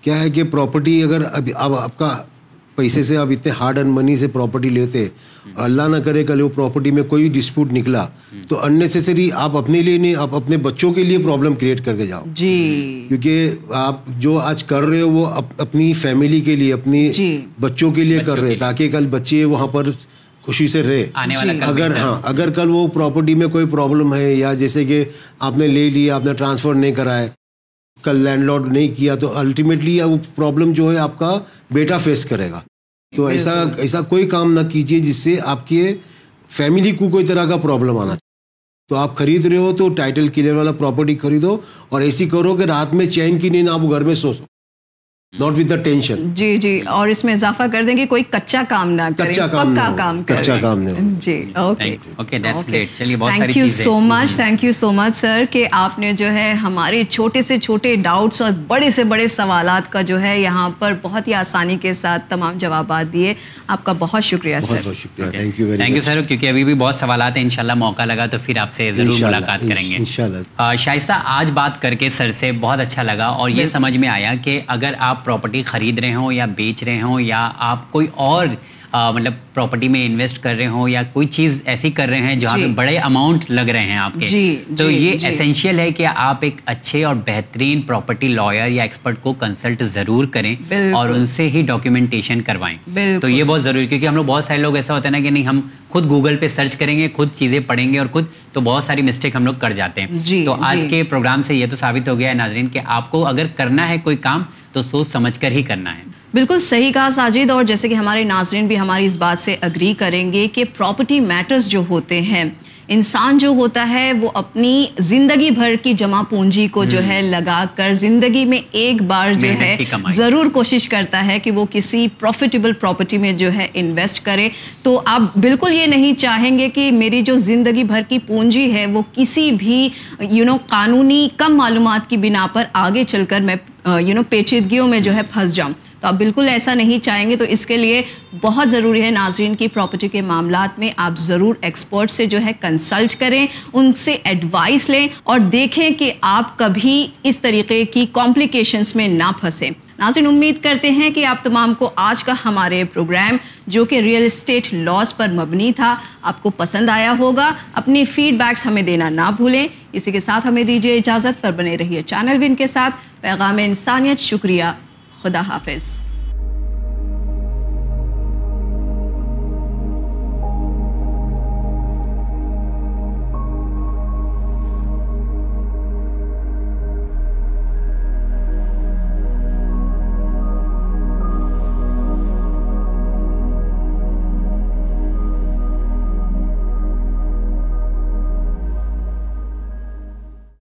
S3: کیا ہے کہ پراپرٹی اگر اب اب آپ کا پیسے سے آپ اتنے ہارڈ اینڈ منی سے پراپرٹی لیتے اللہ نہ کرے کل وہ پراپرٹی میں کوئی ڈسپیوٹ نکلا تو ان نیسسری آپ اپنے لیے نہیں آپ اپنے بچوں کے لیے پرابلم کریٹ کر کے جاؤ
S1: جی
S3: کیونکہ آپ جو آج کر رہے ہو وہ اپنی فیملی کے لیے اپنی جی۔ بچوں کے لیے کر رہے تاکہ کل بچے وہاں پر خوشی سے رہے اگر ہاں اگر کل وہ پراپرٹی میں کوئی پرابلم ہے یا جیسے کہ آپ نے لے لیا آپ نے ٹرانسفر نہیں کرائے کل لینڈ لارڈ نہیں کیا تو الٹیمیٹلی وہ پرابلم جو ہے آپ کا بیٹا فیس کرے گا تو ایسا ایسا کوئی کام نہ کیجیے جس سے آپ کے فیملی کو کوئی طرح کا پرابلم آنا تو آپ خرید رہے ہو تو ٹائٹل کلیئر والا پراپرٹی خریدو اور ایسی کرو کہ رات میں چین کی نیند آپ گھر میں سو سو ناٹ ٹینشن
S1: جی جی اور اس میں اضافہ کر دیں کہ کوئی کچا کام نہ
S3: کام کام
S1: thank you so much thank you so much sir کہ آپ نے جو ہے ہمارے چھوٹے چھوٹے سے ڈاؤٹس اور بڑے سے بڑے سوالات کا جو ہے یہاں پر بہت ہی آسانی کے ساتھ تمام جوابات دیے آپ کا بہت شکریہ
S3: سرک یو
S2: تھینک یو سر کیونکہ ابھی بھی بہت سوالات ہیں انشاءاللہ موقع لگا تو پھر آپ سے ضرور ملاقات کریں گے شائستہ آج بات کر کے سر سے بہت اچھا لگا اور یہ سمجھ میں آیا کہ اگر آپ آپ پراپرٹی خرید رہے ہوں یا بیچ رہے ہوں یا آپ کوئی اور مطلب پراپرٹی میں انویسٹ کر رہے ہوں یا کوئی چیز ایسی کر رہے ہیں جہاں جی۔ پہ بڑے اماؤنٹ لگ رہے ہیں آپ کے جی، تو جی، یہ اسینشیل ہے کہ آپ ایک اچھے اور بہترین پراپرٹی لائر یا ایکسپرٹ کو کنسلٹ ضرور کریں اور ان سے ہی ڈاکیومنٹیشن کروائیں تو یہ بہت ضروری کیونکہ ہم لوگ بہت سارے لوگ ایسا ہوتا ہے نا کہ نہیں ہم خود گوگل پہ سرچ کریں گے خود چیزیں پڑھیں گے اور خود تو بہت ساری مسٹیک ہم لوگ کر جاتے ہیں تو آج کے پروگرام سے یہ تو ثابت ہو گیا ہے ناظرین کہ آپ کو اگر کرنا ہے کوئی کام تو سوچ سمجھ کر ہی کرنا ہے
S1: بالکل صحیح کہا ساجد اور جیسے کہ ہمارے ناظرین بھی ہماری اس بات سے اگری کریں گے کہ پراپرٹی میٹرز جو ہوتے ہیں انسان جو ہوتا ہے وہ اپنی زندگی بھر کی جمع پونجی کو جو ہے لگا کر زندگی میں ایک بار جو ہے ضرور کوشش کرتا ہے کہ وہ کسی پروفیٹیبل پراپرٹی میں جو ہے انویسٹ کرے تو آپ بالکل یہ نہیں چاہیں گے کہ میری جو زندگی بھر کی پونجی ہے وہ کسی بھی یو نو قانونی کم معلومات کی بنا پر آگے چل کر میں یو نو پیچیدگیوں میں جو ہے پھنس جاؤں تو آپ بالکل ایسا نہیں چاہیں گے تو اس کے لیے بہت ضروری ہے ناظرین کی پراپرٹی کے معاملات میں آپ ضرور ایکسپرٹ سے جو ہے کنسلٹ کریں ان سے ایڈوائس لیں اور دیکھیں کہ آپ کبھی اس طریقے کی کمپلیکیشنس میں نہ پھنسیں ناظرین امید کرتے ہیں کہ آپ تمام کو آج کا ہمارے پروگرام جو کہ ریئل اسٹیٹ لاس پر مبنی تھا آپ کو پسند آیا ہوگا اپنی فیڈ بیکس ہمیں دینا نہ بھولیں اسی کے ساتھ ہمیں دیجیے اجازت پر بنے رہیے چینل بھی ان کے ساتھ پیغام انسانیت شکریہ خدا حافظ